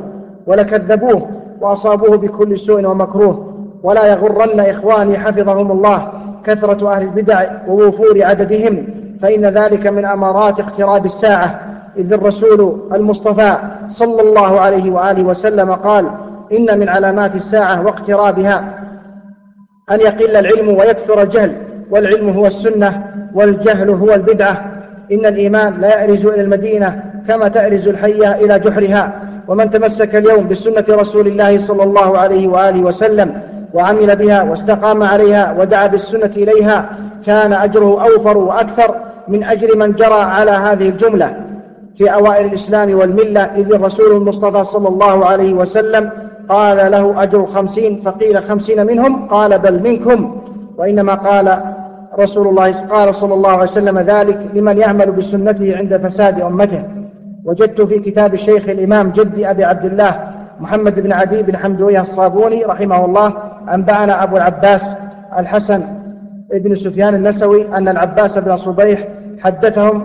ولكذبوه وأصابوه بكل سوء ومكروه. ولا يغرن إخواني حفظهم الله كثرة أهل البدع ووفور عددهم. فإن ذلك من أمارات اقتراب الساعة. إذ الرسول المصطفى صلى الله عليه وآله وسلم قال إن من علامات الساعة واقترابها أن يقل العلم ويكثر الجهل والعلم هو السنة والجهل هو البدعة. إن الإيمان لا يأرز إلى المدينة كما تأرز الحية إلى جحرها. ومن تمسك اليوم بسنة رسول الله صلى الله عليه وآله وسلم وعمل بها واستقام عليها ودعا بالسنة إليها كان أجره أوفر وأكثر من أجر من جرى على هذه الجملة. في أوائل الإسلام والملة إذ الرسول المصطفى صلى الله عليه وسلم قال له أجر خمسين فقيل خمسين منهم؟ قال بل منكم. وإنما قال رسول الله قال صلى الله عليه وسلم ذلك لمن يعمل بسنته عند فساد أمته. وجدت في كتاب الشيخ الإمام جدي أبي عبد الله محمد بن عدي بن حمدوية الصابوني رحمه الله أنبأنا أبو العباس الحسن بن سفيان النسوي أن العباس بن صبيح حدثهم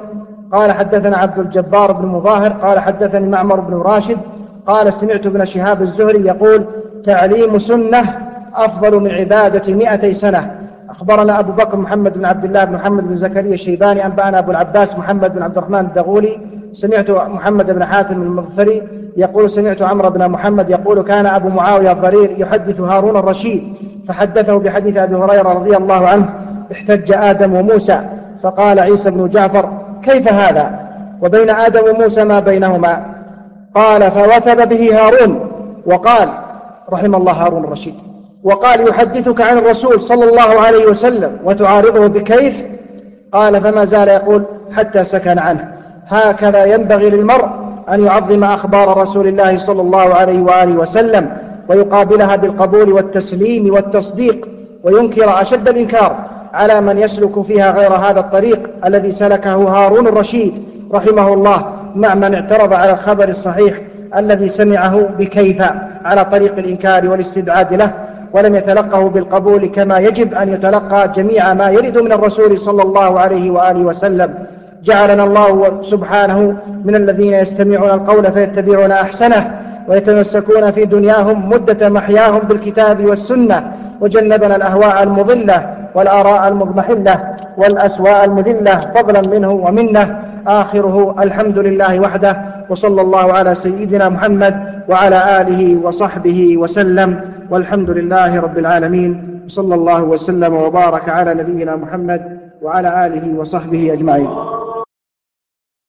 قال حدثنا عبد الجبار بن مظاهر قال حدثني معمر بن راشد قال سمعت ابن شهاب الزهري يقول تعليم سنة أفضل من عبادة مئتي سنة. أخبرنا أبو بكر محمد بن عبد الله بن محمد بن زكريا الشيباني أنبأنا أبو العباس محمد بن عبد الرحمن الدغولي سمعت محمد بن حاتم المغفري يقول سمعت عمرو بن محمد يقول كان أبو معاوية الضرير يحدث هارون الرشيد فحدثه بحديث أبي هريرة رضي الله عنه احتج آدم وموسى فقال عيسى بن جعفر كيف هذا؟ وبين آدم وموسى ما بينهما؟ قال فوثب به هارون وقال رحم الله هارون الرشيد وقال يحدثك عن الرسول صلى الله عليه وسلم وتعارضه بكيف؟ قال فما زال يقول حتى سكن عنه هكذا ينبغي للمرء أن يعظم أخبار رسول الله صلى الله عليه وآله وسلم ويقابلها بالقبول والتسليم والتصديق وينكر أشد الإنكار على من يسلك فيها غير هذا الطريق الذي سلكه هارون الرشيد رحمه الله مع من اعترض على الخبر الصحيح الذي سمعه بكيف على طريق الإنكار والاستبعاد له ولم يتلقه بالقبول كما يجب أن يتلقى جميع ما يرد من الرسول صلى الله عليه وآله وسلم. جعلنا الله سبحانه من الذين يستمعون القول فيتبعون أحسنه ويتمسكون في دنياهم مدة محياهم بالكتاب والسنة وجنبنا الأهواء المضلة والآراء المضمحلة والأسواء المذلة فضلا منه ومنه آخره الحمد لله وحده وصلى الله على سيدنا محمد وعلى آله وصحبه وسلم والحمد لله رب العالمين صلى الله وسلم وبارك على نبينا محمد وعلى آله وصحبه أجمعين